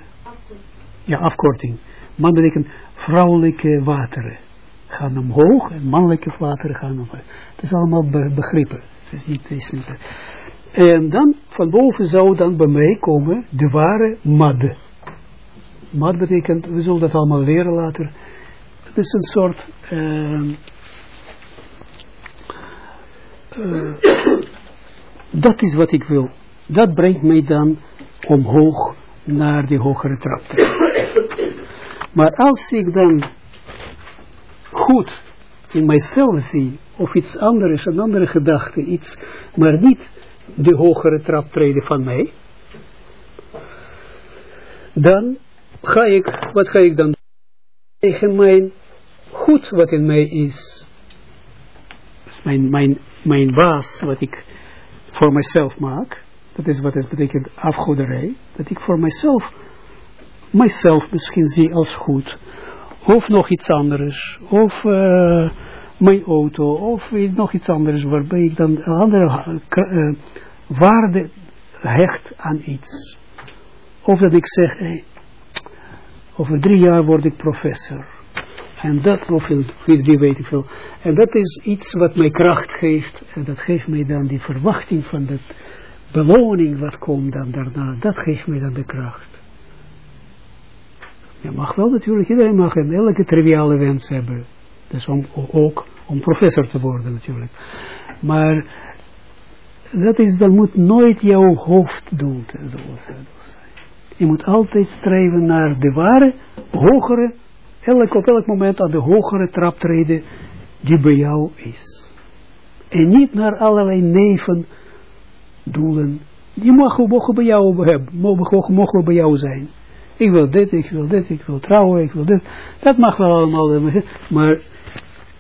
ja afkorting. Man betekent vrouwelijke wateren gaan omhoog en mannelijke wateren gaan omhoog. Het is allemaal begrippen. Het is niet, is en dan van boven zou dan bij mij komen de ware mad. Mad betekent, we zullen dat allemaal leren later. Het is een soort uh, dat is wat ik wil. Dat brengt mij dan omhoog naar die hogere trap. Maar als ik dan goed in mijzelf zie, of iets anders, een andere gedachte, iets, maar niet de hogere traptreden van mij, dan ga ik, wat ga ik dan doen? Tegen mijn goed wat in mij is, mijn, mijn, mijn baas, wat ik voor mezelf maak, dat is wat het betekent afgoederij, dat ik voor mezelf, mijzelf misschien zie als goed, of nog iets anders, of uh, mijn auto of nog iets anders waarbij ik dan een andere uh, waarde hecht aan iets. Of dat ik zeg, over drie jaar word ik professor. En dat, of die weet ik veel. En dat is iets wat mij kracht geeft. En dat geeft mij dan die verwachting van de beloning wat komt dan daarna. Dat geeft mij dan de kracht. Je mag wel natuurlijk, iedereen mag een elke triviale wens hebben. Dus om, ook om professor te worden natuurlijk. Maar dat is, dat moet nooit jouw hoofddoel zijn. Je moet altijd streven naar de ware, hogere, elk, op elk moment aan de hogere trap treden die bij jou is. En niet naar allerlei nevendoelen. Die mogen, mogen bij jou hebben, mogen, mogen bij jou zijn. Ik wil dit, ik wil dit, ik wil trouwen, ik wil dit. Dat mag wel allemaal, maar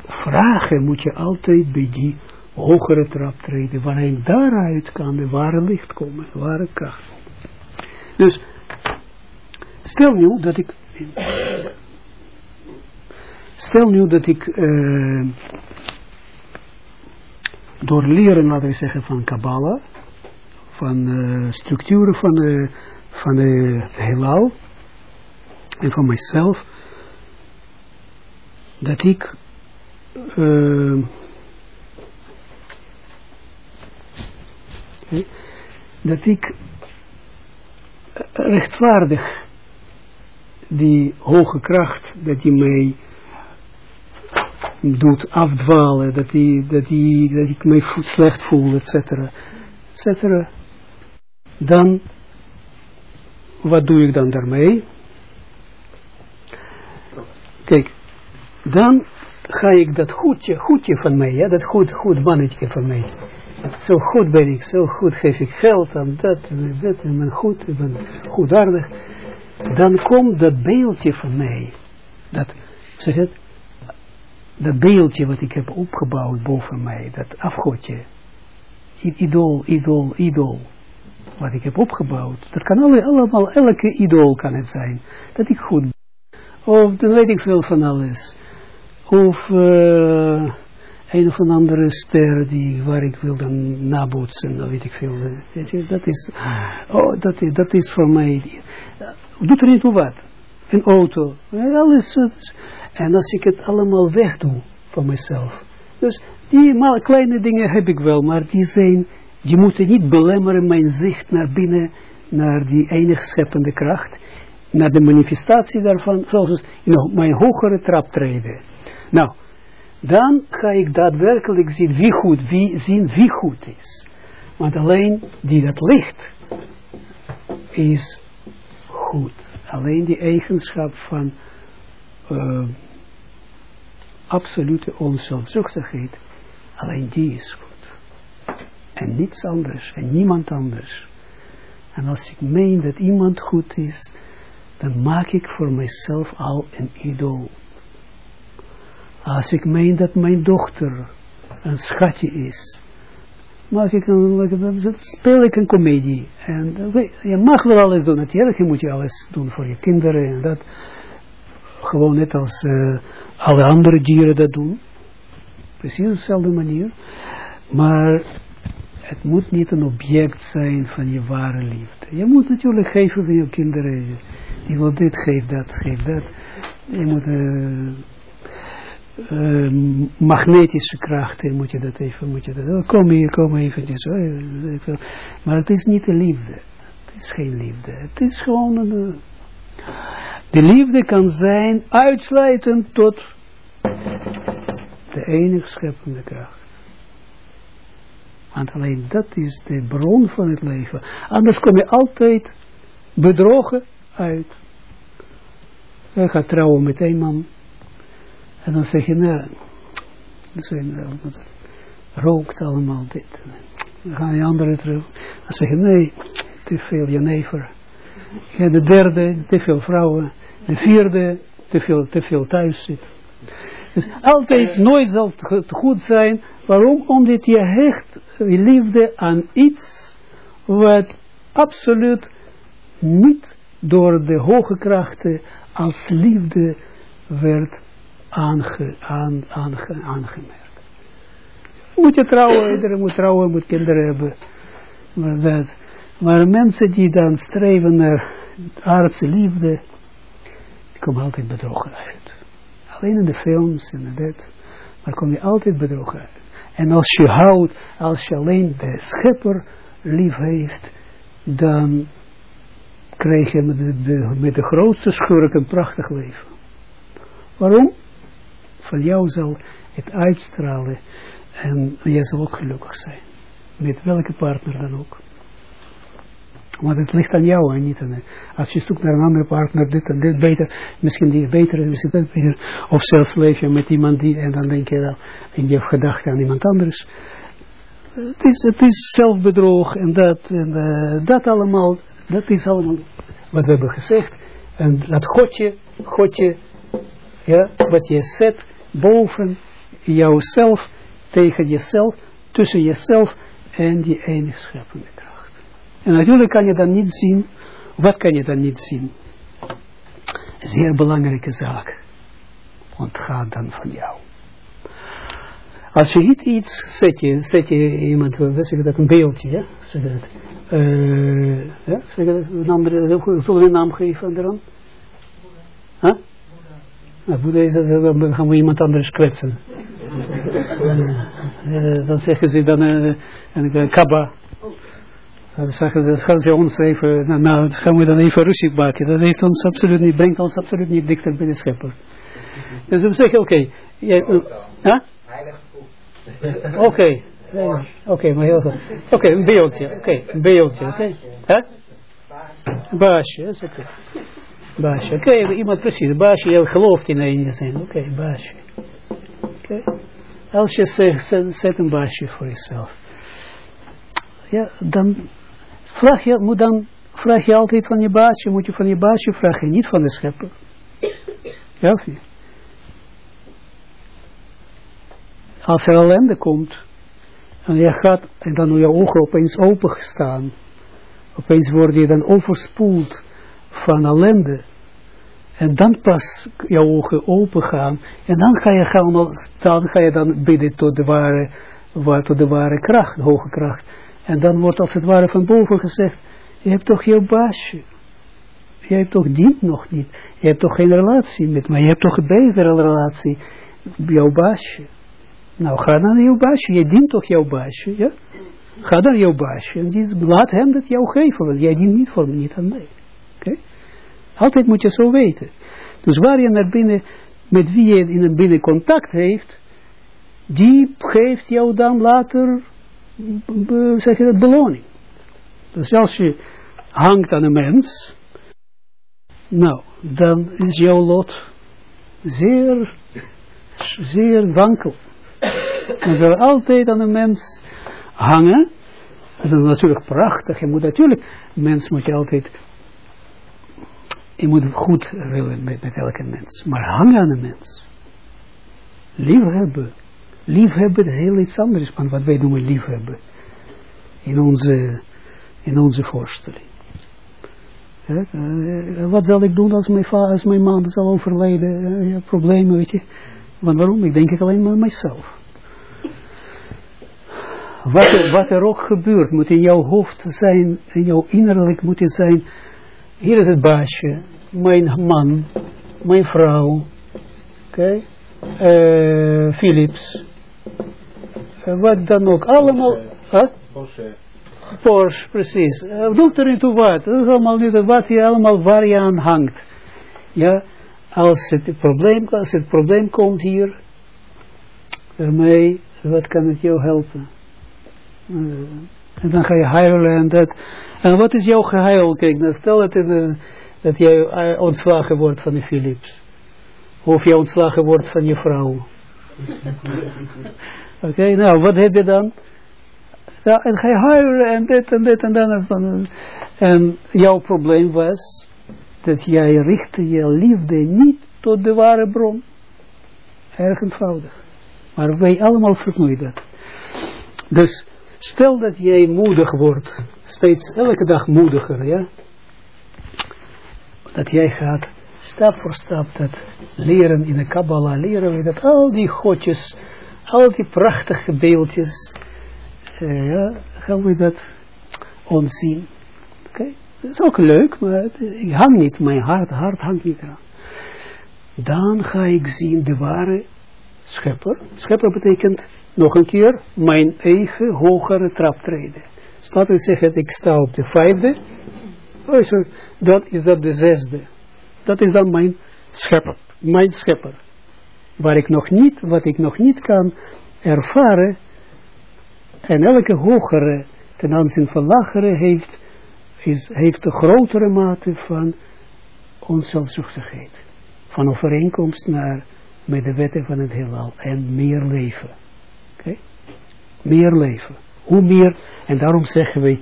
vragen moet je altijd bij die hogere trap treden, waarin daaruit kan de ware licht komen, de ware kracht. Dus, stel nu dat ik, stel nu dat ik, uh, door leren, laten we zeggen, van Kabbalah, van uh, structuren van, de, van het heelal, en van mijzelf, dat ik uh, dat ik rechtvaardig die hoge kracht, dat die mij doet afdwalen, dat, die, dat, die, dat ik mij slecht voel, et cetera, et cetera, dan, wat doe ik dan daarmee? Kijk, dan ga ik dat goedje, goedje van mij, ja, dat goed, goed mannetje van mij, zo goed ben ik, zo goed geef ik geld aan dat en dat en goed, ik ben goedaardig, dan komt dat beeldje van mij, dat, zeg het, dat beeldje wat ik heb opgebouwd boven mij, dat afgodje, idool, idool, idool, wat ik heb opgebouwd, dat kan allemaal, elke idool kan het zijn, dat ik goed ben, of dan weet ik veel van alles, of uh, een of andere ster die, waar ik wil dan nabootsen, dan weet ik veel. Dat is, oh, dat dat is voor mij, doet er niet toe wat. Een auto, alles. En als ik het allemaal wegdoe van mezelf. Dus die maar kleine dingen heb ik wel, maar die zijn, die moeten niet belemmeren mijn zicht naar binnen, naar die enige scheppende kracht, naar de manifestatie daarvan, zoals in mijn hogere trap treden. Nou, dan ga ik daadwerkelijk zien wie goed, wie, zien wie goed is. Want alleen die dat licht is goed. Alleen die eigenschap van uh, absolute onzelfzuchtigheid, alleen die is goed. En niets anders en niemand anders. En als ik meen dat iemand goed is, dan maak ik voor mezelf al een idool. Als ik meen dat mijn dochter een schatje is, mag ik een, speel ik een komedie. En je mag wel alles doen, natuurlijk moet je alles doen voor je kinderen en dat. Gewoon net als uh, alle andere dieren dat doen. Precies dezelfde manier. Maar het moet niet een object zijn van je ware liefde. Je moet natuurlijk geven van je kinderen. Je wil dit, geef dat, geef dat. Je moet... Uh, uh, magnetische krachten, moet je dat even, moet je dat, oh, kom hier, kom oh, maar het is niet de liefde, het is geen liefde, het is gewoon een, de liefde kan zijn uitsluitend tot de enige scheppende kracht. Want alleen dat is de bron van het leven. Anders kom je altijd bedrogen uit. Je gaat trouwen met een man. En dan zeg je, nou, het rookt allemaal dit. Dan gaan die anderen terug. Dan zeg je, nee, te veel jenever. Ja, de derde, te veel vrouwen. De vierde, te veel, te veel thuis zit. Dus altijd, nooit zal het goed zijn. Waarom? Omdat je hecht je liefde aan iets wat absoluut niet door de hoge krachten als liefde werd aange, aan, aange, aangemerkt. Moet je trouwen, moet trouwen, moet kinderen hebben. Maar, dat, maar mensen die dan streven naar aardse liefde, die komen altijd bedrogen uit. Alleen in de films en dat, maar kom je altijd bedrogen uit. En als je houdt, als je alleen de schepper lief heeft, dan krijg je met de, met de grootste schurk een prachtig leven. Waarom? Van jou zal het uitstralen en jij zal ook gelukkig zijn. Met welke partner dan ook. Want het ligt aan jou en niet aan Als je zoekt naar een andere partner, dit en dit beter, misschien die beter, misschien dat. Of zelfs leef je met iemand die, en dan denk je wel, en je hebt gedacht aan iemand anders. Het is, het is zelfbedrog en dat, en uh, dat allemaal, dat is allemaal wat we hebben gezegd. En laat Godje, Godje, ja, wat je zet boven jouzelf, tegen jezelf, tussen jezelf en die enige scheppende kracht. En natuurlijk kan je dan niet zien, wat kan je dan niet zien? Zeer belangrijke zaak. Ontgaat dan van jou. Als je niet iets zet je, zet je iemand, wat zeg dat, een beeldje, ja? Zeg dat. Ja, dat, een andere, zullen we een naam geven eraan? Huh? Nou, Boeddha is dat, dan gaan we iemand anders kwetsen. dan zeggen ze dan een kaba. Dan zeggen ze, gaan ze ons even, nou, gaan we dan even ruzie maken. Dat heeft ons absoluut niet, brengt ons absoluut niet dichter bij de schepper. Dus we zeggen, oké. Okay, huh? Oké. Oké, maar heel goed. Oké, een beeldje. Oké, een beeldje. Oké. Huh? Baasje, is oké. Baasje. Oké, iemand precies. Baasje, je gelooft in een zin. Oké, baasje. Oké. Als je zegt, zet een baasje voor jezelf. Ja, dan vraag je, moet dan, vraag je altijd van je baasje, moet je van je baasje vragen, niet van de schepper. Ja of niet? Als er ellende komt, en je gaat, en dan je ogen opeens opengestaan, opeens word je dan overspoeld van ellende, en dan pas je ogen open gaan, en dan ga je, gaan, dan, ga je dan bidden tot de ware, tot de ware kracht, de hoge kracht. En dan wordt als het ware van boven gezegd, je hebt toch jouw baasje. Je hebt toch dient nog niet. Je hebt toch geen relatie met mij. Je hebt toch een betere relatie. Jouw baasje. Nou, ga dan naar jouw baasje. Je dient toch jouw baasje, ja? Ga naar jouw baasje. En die, laat hem dat jou geven. Want jij dient niet voor me, niet mij. Altijd moet je zo weten. Dus waar je naar binnen, met wie je in een binnen contact heeft, die geeft jou dan later, zeg je beloning. Dus als je hangt aan een mens, nou, dan is jouw lot zeer, zeer wankel. En zal altijd aan een mens hangen. Dat is natuurlijk prachtig. Je moet natuurlijk, mens moet je altijd, je moet goed willen met, met elke mens. Maar hangen aan een mens. Liefhebben. Liefhebben heel iets anders dan wat wij doen met liefhebben. In onze, in onze voorstelling. Uh, wat zal ik doen als mijn, als mijn man zal overlijden? Uh, ja, problemen, weet je. Want waarom? Ik denk alleen maar aan mijzelf. Wat wat er ook gebeurt, moet in jouw hoofd zijn, in jouw innerlijk moet zijn, hier is het baasje, mijn man, mijn vrouw, oké, okay. uh, Philips, uh, wat dan ook, allemaal, huh? Porsche. Porsche, precies. Uh, doet er niet toe wat, dat is allemaal niet wat je allemaal waar je aan hangt. Ja, als het probleem, als het probleem komt hier, ermee, wat kan het jou helpen? Uh, en dan ga je huilen en dat. En wat is jouw gehuil? Kijk, nou stel dat, het, uh, dat jij uh, ontslagen wordt van de Philips. Of je ontslagen wordt van je vrouw. *laughs* Oké, nou, wat heb je dan? Ja, en ga je huilen en dit en dit en dat. En, jouw probleem was dat jij richtte je liefde niet tot de ware bron. Erg eenvoudig. Maar wij allemaal verknoeien dat. Dus stel dat jij moedig wordt, steeds elke dag moediger, ja. Dat jij gaat stap voor stap dat leren in de Kabbalah, leren we dat al die godjes, al die prachtige beeldjes, uh, ja, gaan we dat ontzien. Oké, dat is ook leuk, maar ik hang niet, mijn hart, hart hangt niet aan. Dan ga ik zien de ware schepper. Schepper betekent nog een keer mijn eigen hogere traptreden. Staat we zeggen, ik sta op de vijfde, dan is dat de zesde. Dat is dan mijn schepper, mijn schepper. Waar ik nog niet, wat ik nog niet kan ervaren, en elke hogere ten aanzien van lagere heeft, is, heeft een grotere mate van onzelfzuchtigheid. Van overeenkomst naar met de wetten van het heelal en meer leven. Meer leven. Hoe meer, en daarom zeggen wij,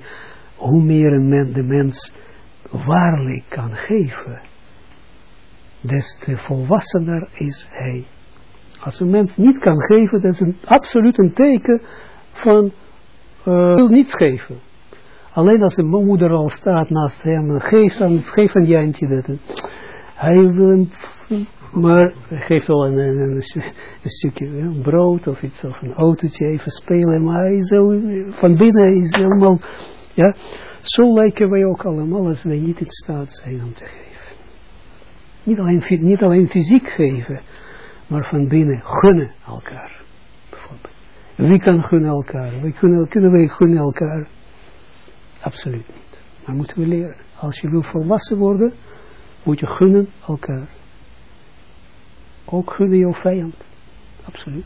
hoe meer een de mens waarlijk kan geven, des te volwassener is hij. Als een mens niet kan geven, dat is een, absoluut een teken van uh, wil niets geven. Alleen als een moeder al staat naast hem, geef geef een jantje dat. Hij wil maar geeft wel een, een, een, stukje brood of iets, of een autootje even spelen, maar van binnen is helemaal, ja, zo lijken wij ook allemaal als wij niet in staat zijn om te geven. Niet alleen, niet alleen fysiek geven, maar van binnen gunnen elkaar. Bijvoorbeeld. Wie kan gunnen elkaar? Wie kunnen, kunnen wij gunnen elkaar? Absoluut niet. Maar moeten we leren. Als je wil volwassen worden, moet je gunnen elkaar. Ook gunnen jouw vijand. Absoluut.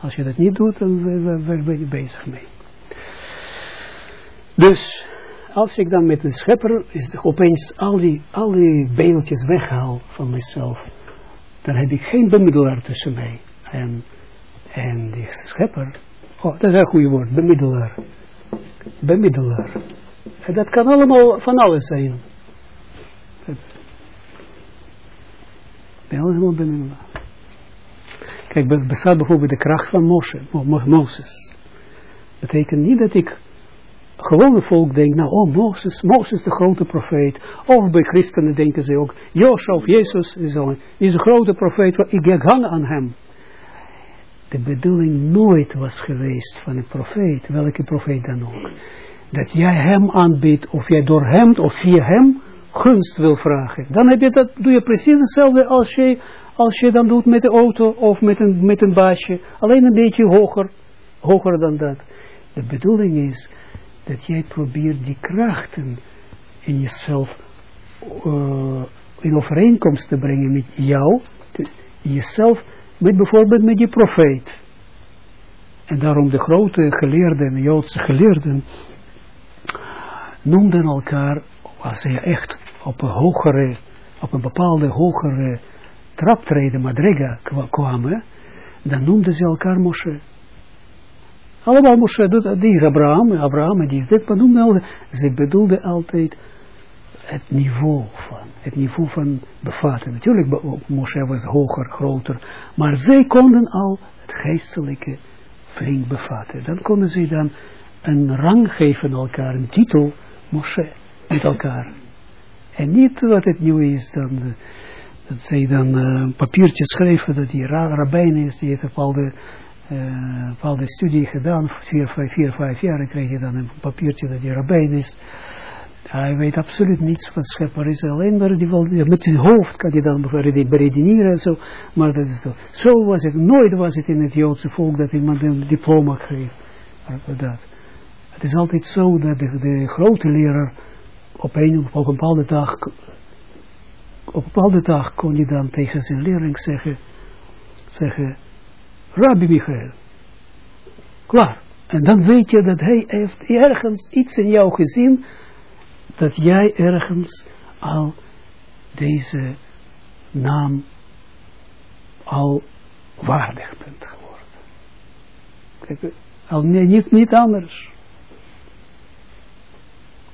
Als je dat niet doet, dan ben je bezig mee. Dus, als ik dan met een schepper, is opeens al die, al die beeldjes weghaal van mezelf, dan heb ik geen bemiddelaar tussen mij en, en die schepper. Oh, dat is een goede woord, bemiddelaar. Bemiddelaar. En dat kan allemaal van alles zijn. Ben bemiddelaar. Kijk, bestaat bijvoorbeeld de kracht van Moshe, Moses. Dat betekent niet dat ik gewone volk denkt, nou, oh, Mozes, Mozes de grote profeet. Of bij christenen denken ze ook, Joshua of Jezus is, een, is een grote profeet, ik hang aan hem. De bedoeling nooit was geweest van een profeet, welke profeet dan ook. Dat jij hem aanbiedt, of jij door hem, of via hem, gunst wil vragen. Dan heb je dat, doe je precies hetzelfde als je, als je dan doet met de auto, of met een, met een baasje. Alleen een beetje hoger, hoger dan dat. De bedoeling is, dat jij probeert die krachten in jezelf uh, in overeenkomst te brengen met jou, jezelf, met bijvoorbeeld met je profeet. En daarom de grote geleerden, de Joodse geleerden, noemden elkaar, als ze echt op een hogere, op een bepaalde hogere traptreden, madriga kwamen, dan noemden ze elkaar Moshe. Allemaal Moshe, die is Abraham, Abraham, die is dit, maar noemde ze bedoelde altijd het niveau van, het niveau van bevatten. Natuurlijk, Moshe was hoger, groter, maar zij konden al het geestelijke flink bevatten. Dan konden ze dan een rang geven elkaar, een titel, Moshe, met elkaar. En niet wat het nieuw is, dan, dat zij dan uh, een papiertje schrijven dat die rabbijn is, die heeft bepaalde uh, bepaalde studie gedaan, vier, vijf, vier, vijf jaar, dan krijg je dan een papiertje dat je rabbijn is. Hij weet absoluut niets van schepper is, alleen maar die met zijn hoofd kan je dan beredeneren en zo, maar dat is zo. Zo was het, nooit was het in het Joodse volk dat iemand een diploma kreeg. Dat. Het is altijd zo dat de, de grote leraar op een, bepaalde dag, op een bepaalde dag kon je dan tegen zijn leerling zeggen, zeggen, Rabbi Michael. Klaar. En dan weet je dat hij heeft ergens iets in jou gezien, dat jij ergens al deze naam al waardig bent geworden. Kijk, al niet, niet anders.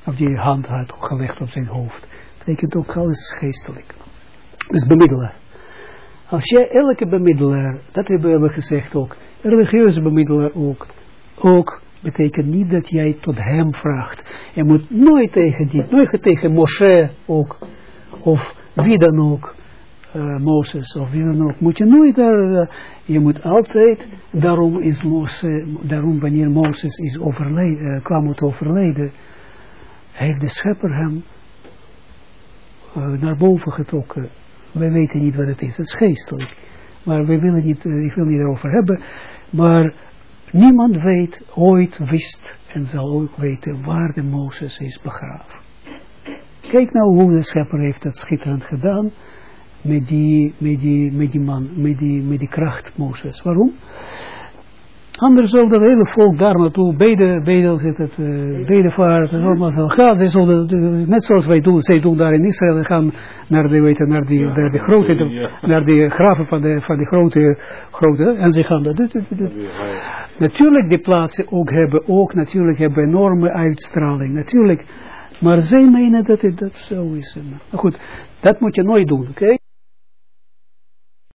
Of die hand had gelegd op zijn hoofd. Betekent ook alles geestelijk. Dus bemiddelen. Als jij elke bemiddelaar, dat hebben we gezegd ook, religieuze bemiddelaar ook, ook betekent niet dat jij tot hem vraagt. Je moet nooit tegen die, nooit tegen Moshe ook, of wie dan ook, uh, Mozes of wie dan ook, moet je nooit daar, uh, je moet altijd, daarom is Moses, daarom wanneer Mozes is overleden, uh, kwam het overlijden, heeft de schepper hem naar boven getrokken wij weten niet wat het is, het is geestelijk. Maar we willen niet, uh, ik wil niet erover hebben. Maar niemand weet, ooit wist en zal ook weten waar de Mozes is begraven. Kijk nou hoe de schepper heeft dat schitterend gedaan met die, met die, met die man, met die, met die kracht Mozes. Waarom? Anders zal dat hele volk daar naartoe, beide, beide, het, uh, bedevaart, allemaal van gaan. Zij zullen, net zoals wij doen, zij doen daar in Israël, gaan naar de, weet je, naar die, naar de grote, de, naar de graven van de, van de grote, grote, en ze gaan dat, Natuurlijk die plaatsen ook hebben, ook natuurlijk hebben enorme uitstraling. Natuurlijk, Maar zij menen dat het dat zo is. Maar goed, dat moet je nooit doen, oké?